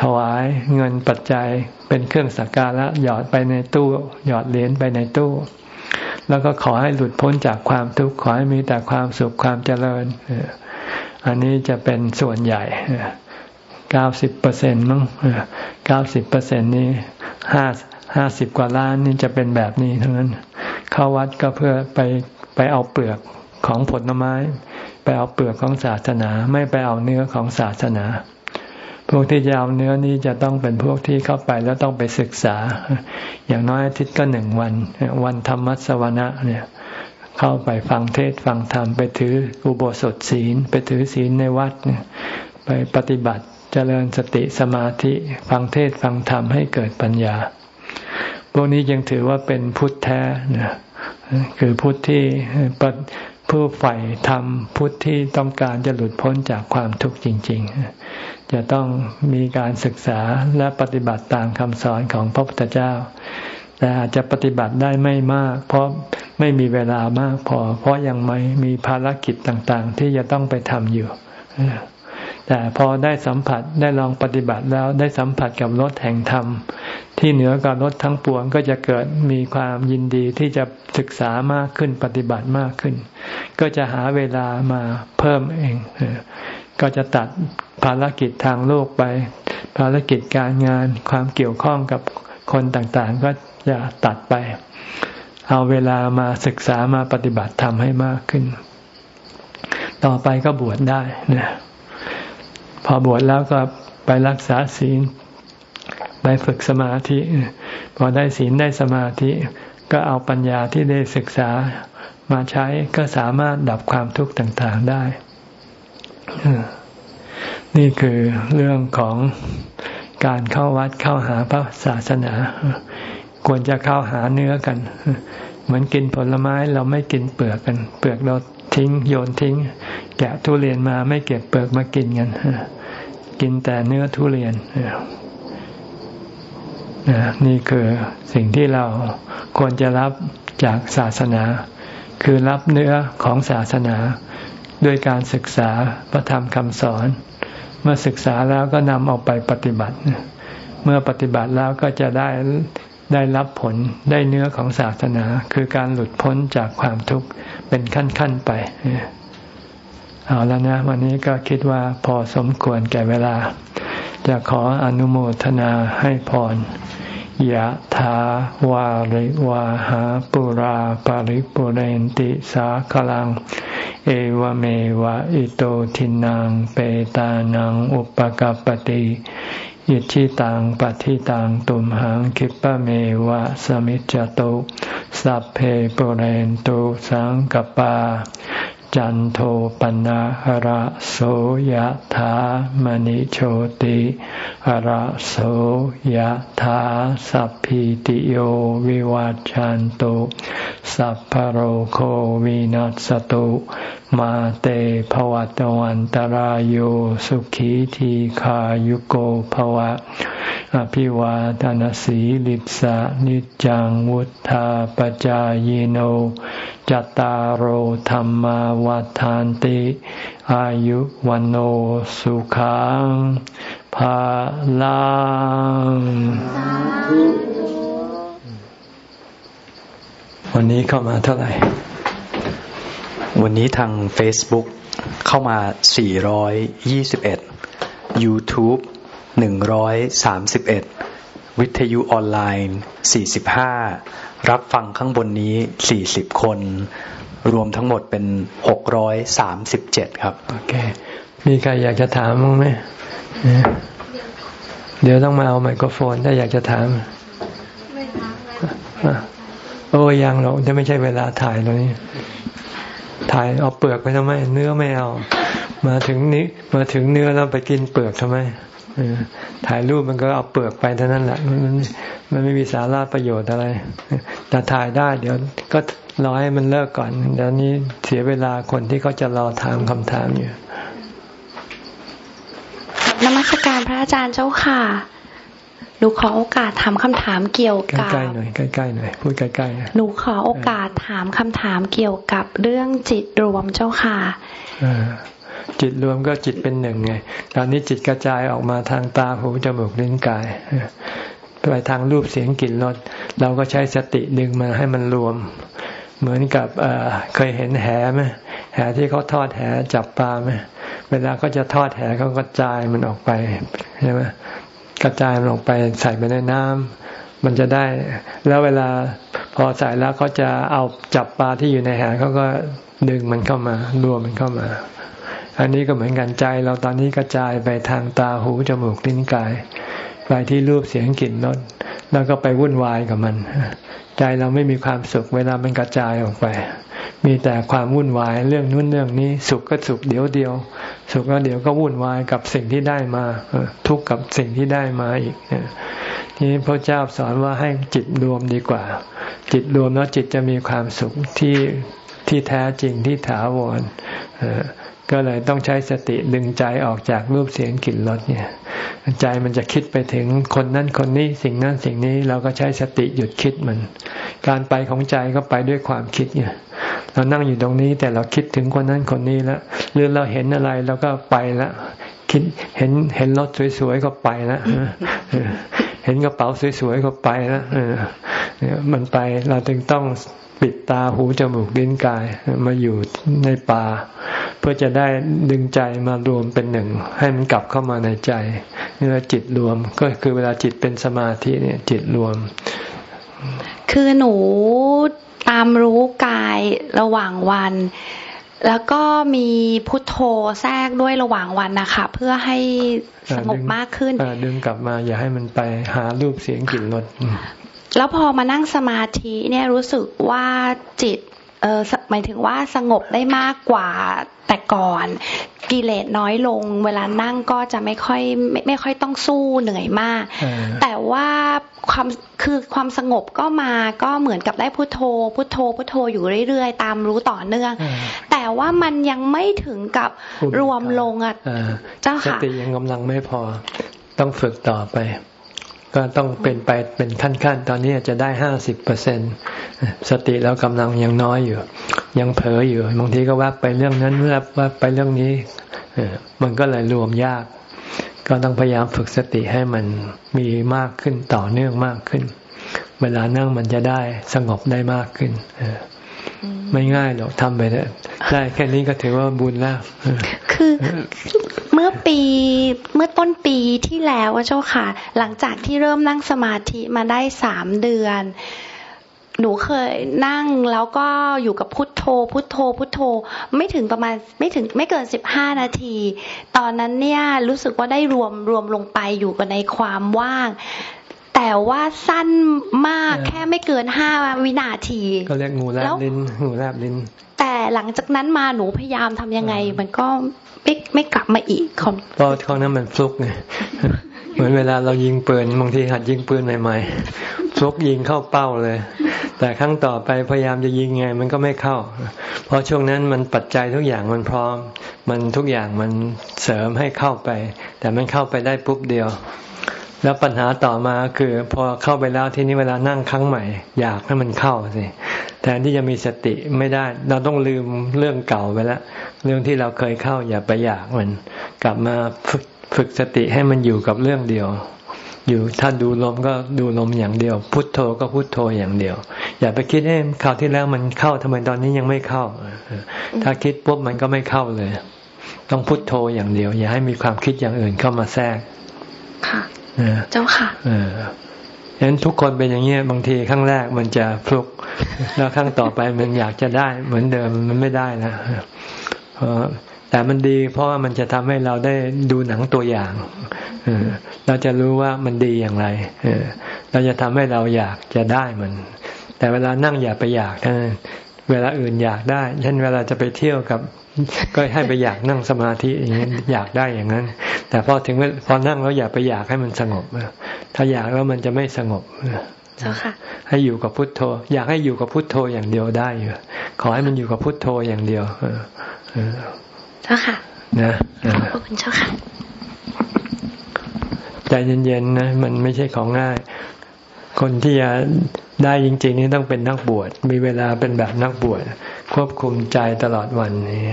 ถวายเงินปัจจัยเป็นเครื่องสักการะหยอดไปในตู้ หยอดเหรียญไปในตู้ แล้วก็ขอให้หลุดพ้นจากความทุกข์ขอให้มีแต่ความสุขความเจริญ อันนี้จะเป็นส่วนใหญ่เก้าสิบเปอร์เซ็นต์มั้งเก้าสิบเปอร์เซ็นต์นี้ห้าห้าสิบกว่าล้านนี่จะเป็นแบบนี้ทั้งนั้น เข้าวัดก็เพื่อไปไปเอาเปลือก ของผลไม้ ไปเอาเปลือกของศาสนา ไม่ไปเอาเนื้อของศาสนา พวกที่จะเอาเนื้อนี้จะต้องเป็นพวกที่เข้าไปแล้วต้องไปศึกษา อย่างน้อยอาทิตย์ก็หนึ่งวัน วันธรรมสวนะเนี่ยเข้าไปฟังเทศฟังธรรมไปถืออุโบสถศีล ไปถือศีลในวัดไปปฏิบัติเจริญสติสมาธิฟังเทศฟังธรรมให้เกิดปัญญา พวกนี้ยังถือว่าเป็นพุทธแท้นะคือพุทธที่ ผู้ใฝ่ธรรมพุทธที่ต้องการจะหลุดพ้นจากความทุกข์จริง ๆ จะต้องมีการศึกษาและปฏิบัติตามคำสอนของพระพุทธเจ้า แต่อาจจะปฏิบัติได้ไม่มาก เพราะไม่มีเวลามากพอ เพราะยังไม่มีภารกิจต่างๆ ที่จะต้องไปทำอยู่แต่พอได้สัมผัสได้ลองปฏิบัติแล้วได้สัมผัสกับรถแห่งธรรม ที่เหนือกว่ารถทั้งปวงก็จะเกิดมีความยินดีที่จะศึกษามากขึ้นปฏิบัติมากขึ้น ก็จะหาเวลามาเพิ่มเอง ก็จะตัดภารกิจทางโลกไป ภารกิจการงานความเกี่ยวข้องกับคนต่างๆ ก็จะตัดไป เอาเวลามาศึกษามาปฏิบัติทำให้มากขึ้น ต่อไปก็บวชได้นะพอบวชแล้วก็ไปรักษาศีล ไปฝึกสมาธิ พอได้ศีลได้สมาธิ ก็เอาปัญญาที่ได้ศึกษามาใช้ก็สามารถดับความทุกข์ต่าง ๆได้ นี่คือเรื่องของการเข้าวัดเข้าหาพระศาสนา ควรจะเข้าหาเนื้อกัน เหมือนกินผลไม้เราไม่กินเปลือกกัน เปลือกเราทิ้งโยนทิ้ง แกะทุเรียนมาไม่เก็บเปลือกมากินกันกินแต่เนื้อทุเรียน นี่คือสิ่งที่เราควรจะรับจากศาสนา คือรับเนื้อของศาสนา ด้วยการศึกษาพระธรรมคำสอน เมื่อศึกษาแล้วก็นำเอาไปปฏิบัติ เมื่อปฏิบัติแล้วก็จะได้ได้รับผลได้เนื้อของศาสนา คือการหลุดพ้นจากความทุกข์เป็นขั้นๆไปเอาแล้วนะ วันนี้ก็คิดว่าพอสมควรแก่เวลา จะขออนุโมทนาให้พรยะถาวาริวาหาปุราปาริปุเรนติสาคลัง เอวเมวะอิโตทินังเปตานังอุปกัปติยิชิตังปฏิตังตุมหังคิปะเมวะสมิจจโตสัพเพปุเรนตุสังกปา จันโทปนะหระโสยธามณิโชติหระโสยธาสัพพิติโยวิวัจจันตุสัพพโรโควินัสตุมาเตภวัตวันตารโยสุขีทีขายุโกภวะ อภิวาทานสีลิสานิจังวุธาปจายโนจตารโหธรรมวาทานติ อายุวันโอสุขังภาลังวันนี้เข้ามาเท่าไหร่ วันนี้ทาง Facebook เข้ามา 421 YouTube 131 วิทยุออนไลน์ 45 รับฟังข้างบนนี้ 40 คน รวมทั้งหมดเป็น 637 ครับ โอเค มีใครอยากจะถามมั้งไหม เดี๋ยวต้องมาเอาไมโครโฟนถ้าอยากจะถามไม่ถามโอ้ยังหรอกจะไม่ใช่เวลาถ่ายเลย ถ่ายเอาเปลือกไปทำไม เนื้อไม่เอา มาถึงนี้มาถึงเนื้อแล้วไปกินเปลือกทำไมถ่ายรูปมันก็เอาเปลือกไปเท่านั้นแหละมันมันไม่มีสาระประโยชน์อะไรแต่ถ่ายได้เดี๋ยวก็รอให้มันเลิกก่อนเดี๋ยวนี้เสียเวลาคนที่เขาจะรอถามคำถามอยู่นมัสการพระอาจารย์เจ้าค่ะ หนูขอโอกาสถามคำถามเกี่ยวกับใกล้ๆหน่อยใกล้ๆหน่อยพูดใกล้ๆหนูขอโอกาสถามคำถามเกี่ยวกับเรื่องจิตรวมเจ้าค่ะจิตรวมก็จิตเป็นหนึ่งไงตอนนี้จิตกระจายออกมาทางตาหูจมูกลิ้นกายไปทางรูปเสียงกลิ่นรสเราก็ใช้สติดึงมาให้มันรวม เหมือนกับเคยเห็นแหไหมแหที่เขาทอดแหจับปลาไหมเวลาก็จะทอดแหเขาก็จายมันออกไปใช่ไหม กระจายลงไปใส่ไปในน้ำมันจะได้ แล้วเวลาพอใส่แล้วเขาจะเอาจับปลาที่อยู่ในหางเขาก็ดึงมันเข้ามารวมมันเข้ามา อันนี้ก็เหมือนกันใจ เราตอนนี้กระจายไปทางตาหูจมูกลิ้นกาย ไปที่รูปเสียงกลิ่นรสแล้วก็ไปวุ่นวายกับมัน ใจเราไม่มีความสุขเวลามันกระจายออกไป มีแต่ความวุ่นวายเรื่องนู้นเรื่องนี้ สุขก็สุขเดียวเดียว สุขแล้วเดี๋ยวก็วุ่นวายกับสิ่งที่ได้มาทุกข์กับสิ่งที่ได้มาอีกทีนี้พระเจ้าสอนว่าให้จิตรวมดีกว่า จิตรวมแล้วจิตจะมีความสุขที่ที่แท้จริงที่ถาวร ก็เลยต้องใช้สติดึงใจออกจากรูปเสียงกลิ่นรสเนี่ย ใจมันจะคิดไปถึงคนนั้นคนนี้สิ่งนั้นสิ่งนี้เราก็ใช้สติหยุดคิดมัน การไปของใจก็ไปด้วยความคิดเนี่ยเรานั่งอยู่ตรงนี้แต่เราคิดถึงคนนั้นคนนี้แล้วหรือเราเห็นอะไรเราก็ไปละคิดเห็นเห็นรถสวยๆก็ไปละเห็นกระเป๋าสวยๆก็ไปแล้วมันไปเราจึงต้องปิดตาหูจมูกลิ้นกายมาอยู่ในป่า เพื่อจะได้ดึงใจมารวมเป็นหนึ่ง ให้มันกลับเข้ามาในใจนี่แหละจิตรวมก็คือเวลาจิตเป็นสมาธิเนี่ยจิตรวม คือหนูตามรู้กายระหว่างวัน แล้วก็มีพุทโธแทรกด้วยระหว่างวันนะคะ เพื่อให้สงบมากขึ้นดึงกลับมาอย่าให้มันไปหารูปเสียงกลิ่นรสแล้วพอมานั่งสมาธิเนี่ยรู้สึกว่าจิต เออหมายถึงว่าสงบได้มากกว่าแต่ก่อน กิเลสน้อยลง เวลานั่งก็จะไม่ค่อยไม่ไม่ค่อยต้องสู้เหนื่อยมาก แต่ว่าความคือความสงบก็มาก็เหมือนกับได้พุโทโธ พุโทโธพุโทโธอยู่เรื่อยๆ ตามรู้ต่อเนื่อง แต่ว่ามันยังไม่ถึงกับรวมลงอะเจ้าค่ะสติยังกำลังไม่พอต้องฝึกต่อไป ก็ต้องเป็นไปเป็นขั้นๆ ตอนนี้จะได้ห้าสิบเปอร์เซ็นสติแล้วกำลังยังน้อยอยู่ ยังเผลออยู่ บางทีก็แวบไปเรื่องนั้นแวบแวบไปเรื่องนี้มันก็เลยรวมยาก ก็ต้องพยายามฝึกสติให้มันมีมากขึ้นต่อเนื่องมากขึ้น เวลานั่งมันจะได้สงบได้มากขึ้นไม่ง่ายหรอกทำไปเถอะได้แค่นี้ก็ถือว่าบุญแล้ว คือเมื่ อปีเมื่อต้นปีที่แล้วเจ้าค่ะ หลังจากที่เริ่มนั่งสมาธิมาได้สามเดือน หนูเคยนั่งแล้วก็อยู่กับพุทโธ พุทโธ พุทโธ ไม่ถึงประมาณไม่ถึงไม่เกินสิบห้านาที ตอนนั้นเนี่ยรู้สึกว่าได้รวมรวมลงไปอยู่กับในความว่าง แต่ว่าสั้นมากแค่ไม่เกินห้าวินาที ก็เรียกงูแลบลิ้นงูแลบลิ้นแต่หลังจากนั้นมาหนูพยายามทำยังไง มันก็ ไม่ไม่กลับมาอีกคนเพราะเขานั้นมันฟลุกไงเหมือนเวลาเรายิงปืนบางทีหัดยิงปืนใหม่ๆฟลุกยิงเข้าเป้าเลย แต่ครั้งต่อไปพยายามจะยิงไง มันก็ไม่เข้า เพราะช่วงนั้นมันปัจจัยทุกอย่างมันพร้อม มันทุกอย่างมันเสริมให้เข้าไป แต่มันเข้าไปได้ปุ๊บเดียว แล้วปัญหาต่อมาคือพอเข้าไปแล้วที่นี้เวลานั่งครั้งใหม่ อยากให้มันเข้าสิแทนที่จะมีสติไม่ได้ เราต้องลืมเรื่องเก่าไปแล้วเรื่องที่เราเคยเข้าอย่าไปอยากมัน กลับมาฝึกฝึกสติให้มันอยู่กับเรื่องเดียว อยู่ถ้าดูลมก็ดูลมอย่างเดียว พุทโธก็พุทโธอย่างเดียว อย่าไปคิดเอ้คราวที่แล้วมันเข้าทำไมตอนนี้ยังไม่เข้า ถ้าคิดปุ๊บมันก็ไม่เข้าเลย ต้องพุทโธอย่างเดียว อย่าให้มีความคิดอย่างอื่นเข้ามาแทรกค่ะ เจ้าค่ะเออฉะนั้นทุกคนเป็นอย่างนี้บางทีครั้งแรกมันจะฟลุก แล้วครั้งต่อไปมันอยากจะได้ เหมือนเดิมมันไม่ได้นะแต่มันดี เพราะว่ามันจะทำให้เราได้ดูหนังตัวอย่างเราจะรู้ว่ามันดีอย่างไรเราจะทำให้เราอยากจะได้มัน แต่เวลานั่งอย่าไปอยากนะเวลาอื่นอยากได้ เช่นเวลาจะไปเที่ยวกับ ก็ให้ไปอยากนั่งสมาธิอย่างนี้อยากได้อย่างนั้น แต่พอถึงพอนั่งแล้วอย่าไปอยากให้มันสงบถ้าอยากแล้วมันจะไม่สงบเจ้าค่ะ ให้อยู่กับพุทโธ อยากให้อยู่กับพุทโธอย่างเดียวได้อยู่ขอให้มันอยู่กับพุทโธอย่างเดียวเจ้าค่ะ นะขอบคุณเจ้าค่ะใจเย็นๆนะมันไม่ใช่ของง่าย คนที่จะได้จริง ๆ นี่ต้องเป็นนักบวชมีเวลาเป็นแบบนักบวช ควบคุมใจตลอดวันนี้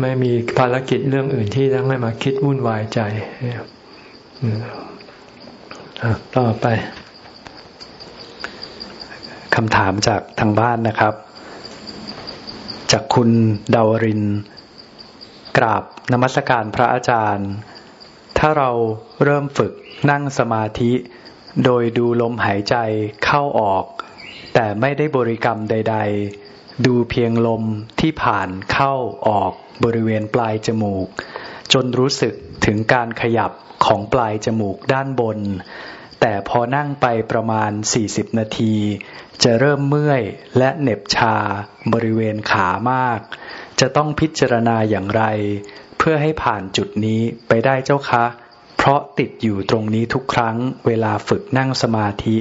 ไม่มีภารกิจเรื่องอื่นที่ต้องให้มาคิดวุ่นวายใจต่อไปคำถามจากทางบ้านนะครับ จากคุณดาวริน กราบนมัสการพระอาจารย์ ถ้าเราเริ่มฝึกนั่งสมาธิ โดยดูลมหายใจเข้าออก แต่ไม่ได้บริกรรมใด ๆ ดูเพียงลมที่ผ่านเข้าออกบริเวณปลายจมูก จนรู้สึกถึงการขยับของปลายจมูกด้านบน แต่พอนั่งไปประมาณ 40 นาที จะเริ่มเมื่อยและเหน็บชาบริเวณขามาก จะต้องพิจารณาอย่างไร เพื่อให้ผ่านจุดนี้ไปได้เจ้าคะ เพราะติดอยู่ตรงนี้ทุกครั้งเวลาฝึกนั่งสมาธิ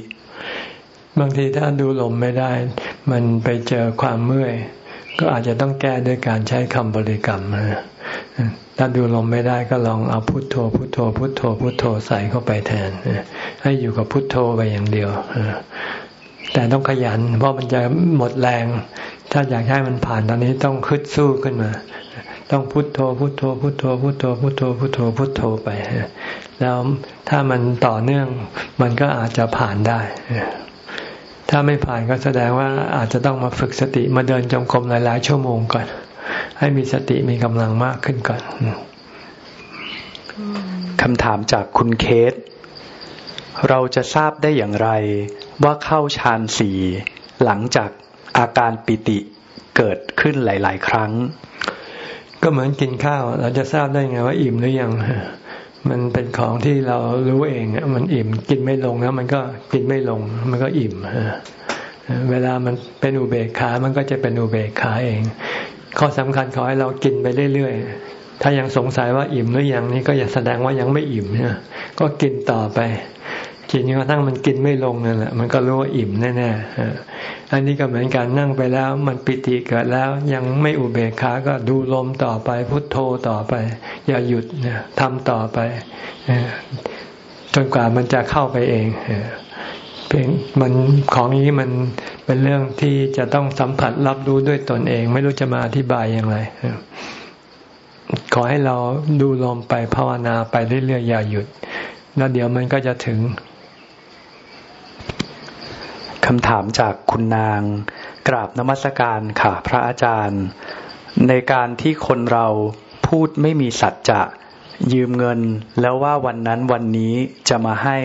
บางทีถ้าดูลมไม่ได้ มันไปเจอความเมื่อย ก็อาจจะต้องแก้ด้วยการใช้คำบริกรรมนะถ้าดูลมไม่ได้ก็ลองเอาพุทโธ พุทโธ พุทโธ พุทโธใส่เข้าไปแทน ให้อยู่กับพุทโธไปอย่างเดียวแต่ต้องขยัน เพราะมันจะหมดแรง ถ้าอยากให้มันผ่านตอนนี้ต้องคึดสู้ขึ้นมา ต้องพุทโธ พุทโธ พุทโธ พุทโธ พุทโธ พุทโธ พุทโธไป แล้วถ้ามันต่อเนื่อง มันก็อาจจะผ่านได้ ถ้าไม่ผ่านก็แสดงว่าอาจจะต้องมาฝึกสติมาเดินจงกรมหลาย ๆ ชั่วโมงก่อน ให้มีสติมีกำลังมากขึ้นก่อนคำถามจากคุณเคส เราจะทราบได้อย่างไร ว่าเข้าฌานสี่หลังจากอาการปิติเกิดขึ้นหลาย ๆ ครั้ง ก็เหมือนกินข้าว เราจะทราบได้ไงว่าอิ่มหรือยัง มันเป็นของที่เรารู้เองมันอิ่มกินไม่ลงแล้วมันก็กินไม่ลง มันก็อิ่มเวลามันเป็นอุเบกขา มันก็จะเป็นอุเบกขาเอง ข้อสำคัญขอให้เรากินไปเรื่อยๆ ถ้ายังสงสัยว่าอิ่มหรือยังนี่ก็อย่าแสดงว่ายังไม่อิ่มนะก็กินต่อไป กินจนกระทั่งมันกินไม่ลงนั่นแหละมันก็รู้ว่าอิ่มแน่ๆอันนี้ก็เหมือนการนั่งไปแล้ว มันปิติเกิดแล้ว ยังไม่อุเบกขาก็ดูลมต่อไป พุทโธต่อไป อย่าหยุดทำต่อไปจนกว่ามันจะเข้าไปเองเพียงมันของนี้มันเป็นเรื่องที่จะต้องสัมผัสรับรู้ด้วยตนเอง ไม่รู้จะมาอธิบายอย่างไรขอให้เราดูลมไปภาวนาไปเรื่อยๆอย่าหยุด แล้วเดี๋ยวมันก็จะถึง คำถามจากคุณนาง กราบนมัสการค่ะ พระอาจารย์ ในการที่คนเราพูดไม่มีสัจจะยืมเงิน แล้วว่าวันนั้นวันนี้จะมาให้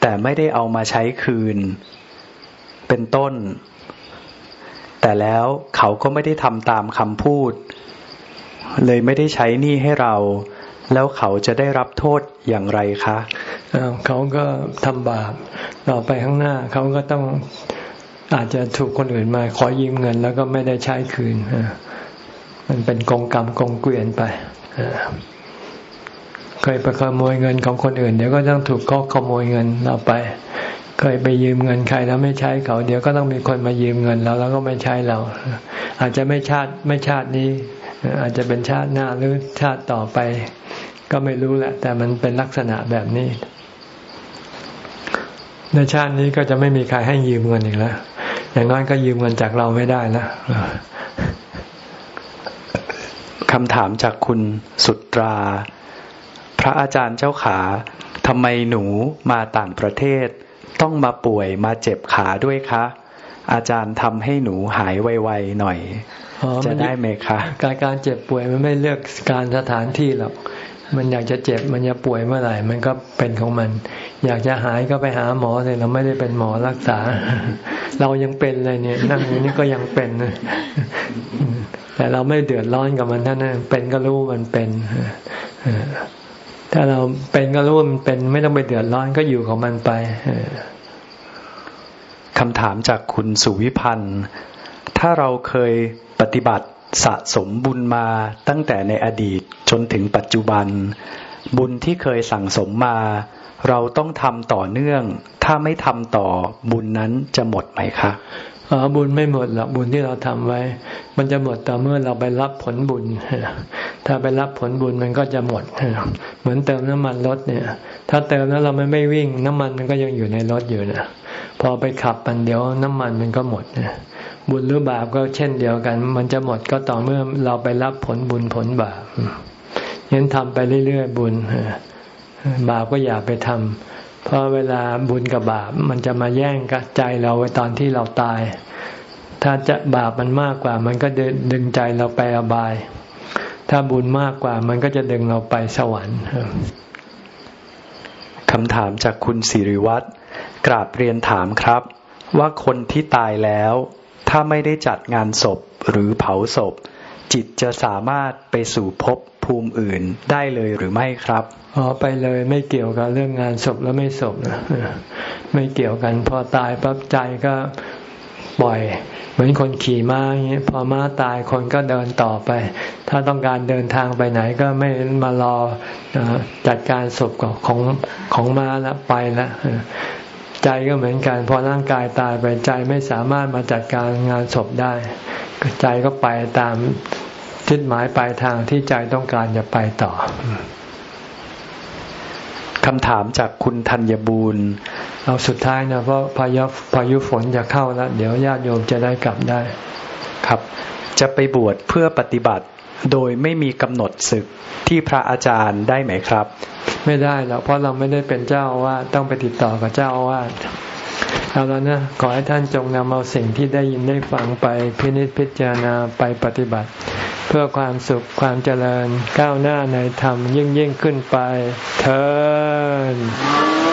แต่ไม่ได้เอามาใช้คืน เป็นต้น แต่แล้วเขาก็ไม่ได้ทำตามคำพูด เลยไม่ได้ใช้หนี้ให้เรา แล้วเขาจะได้รับโทษอย่างไรคะเขาก็ทำบาปต่อไปข้างหน้า เขาก็ต้องอาจจะถูกคนอื่นมา ขอยืมเงิน แล้วก็ไม่ได้ใช้คืนมันเป็นกองกรรมกองเกวียนไปเคยไปขโมยเงินของคนอื่น เดี๋ยวก็ต้องถูกเขาขโมยเงินเราไป เคยไปยืมเงินใครแล้วไม่ใช้เขา เดี๋ยวก็ต้องมีคนมายืมเงินเราแล้วก็ไม่ใช้เรา อาจจะไม่ชาติไม่ชาตินี้ อาจจะเป็นชาติหน้าหรือชาติต่อไป ก็ไม่รู้แหละ แต่มันเป็นลักษณะแบบนี้ ในชาตินี้ก็จะไม่มีใครให้ยืมเงินอีกแล้วอย่างน้อยก็ยืมเงินจากเราไม่ได้แล้วคำถามจากคุณสุตรา พระอาจารย์เจ้าขาทำไมหนูมาต่างประเทศ ต้องมาป่วยมาเจ็บขาด้วยคะ อาจารย์ทำให้หนูหายไวๆหน่อย จะได้ไหมคะการการเจ็บป่วยมันไม่เลือกการสถานที่หรอกมันอยากจะเจ็บมันจะป่วยเมื่อไหร่ มันก็เป็นของมัน อยากจะหายก็ไปหาหมอเลยเราไม่ได้เป็นหมอรักษา เรายังเป็นเลยเนี่ย นั่งอยู่นี่ก็ยังเป็นแต่เราไม่เดือดร้อนกับมันท่านนั้นเป็นก็รู้มันเป็นถ้าเราเป็นก็รู้มันเป็น ไม่ต้องไปเดือดร้อนก็อยู่ของมันไปคำถามจากคุณสุวิพันธ์ถ้าเราเคยป ฏิบัติสะสมบุญมาตั้งแต่ในอดีตจนถึงปัจจุบัน บุญที่เคยสั่งสมมา เราต้องทำต่อเนื่อง ถ้าไม่ทำต่อบุญนั้นจะหมดไหมคะอ๋อบุญไม่หมดหรอกบุญที่เราทำไว้ มันจะหมดต่อเมื่อเราไปรับผลบุญ ถ้าไปรับผลบุญมันก็จะหมด เหมือนเติมน้ำมันรถเนี่ย ถ้าเติมแล้วเราไม่ไม่วิ่ง น้ำมันมันก็ยังอยู่ในรถอยู่นะ พอไปขับมันเดี๋ยวน้ำมันมันก็หมดนยบุญหรือบาปก็เช่นเดียวกัน มันจะหมดก็ต่อเมื่อเราไปรับผลบุญผลบาปยันทำไปเรื่อยๆบุญบาปก็อย่าไปทำเพราะเวลาบุญกับบาปมันจะมาแย่งกับใจเราไว้ตอนที่เราตาย ถ้าจะบาปมันมากกว่า มันก็ดึงใจเราไปอบาย ถ้าบุญมากกว่า มันก็จะดึงเราไปสวรรค์คำถามจากคุณสิริวัตร กราบเรียนถามครับ ว่าคนที่ตายแล้ว ถ้าไม่ได้จัดงานศพหรือเผาศพ จิตจะสามารถไปสู่ภพภูมิอื่นได้เลยหรือไม่ครับอ๋อไปเลยไม่เกี่ยวกับเรื่องงานศพแล้วไม่ศพนะไม่เกี่ยวกันพอตายปั๊บใจก็ปล่อย เหมือนคนขี่ม้าอย่างนี้พอม้าตายคนก็เดินต่อไป ถ้าต้องการเดินทางไปไหนก็ไม่มารอจัดการศพของของม้าแล้วไปแล้ว ใจก็เหมือนกัน พอร่างกายตายไปใจไม่สามารถมาจัดการงานศพได้ใจก็ไปตามทิศหมายปลายทางที่ใจต้องการจะไปต่อคำถามจากคุณธัญบูรณ์เอาสุดท้ายนะเพราะพายุพายุฝนจะเข้าแล้ว เดี๋ยวญาติโยมจะได้กลับได้ ครับ จะไปบวชเพื่อปฏิบัติ โดยไม่มีกำหนดศึกที่พระอาจารย์ได้ไหมครับ ไม่ได้หรอกเพราะเราไม่ได้เป็นเจ้าอาวาสต้องไปติดต่อกับเจ้าอาวาสเอาแล้วนะขอให้ท่านจงนำเอาสิ่งที่ได้ยินได้ฟังไปพินิจพิจารณาไปปฏิบัติ เพื่อความสุขความเจริญก้าวหน้าในธรรมยิ่งยิ่งขึ้นไปเถิด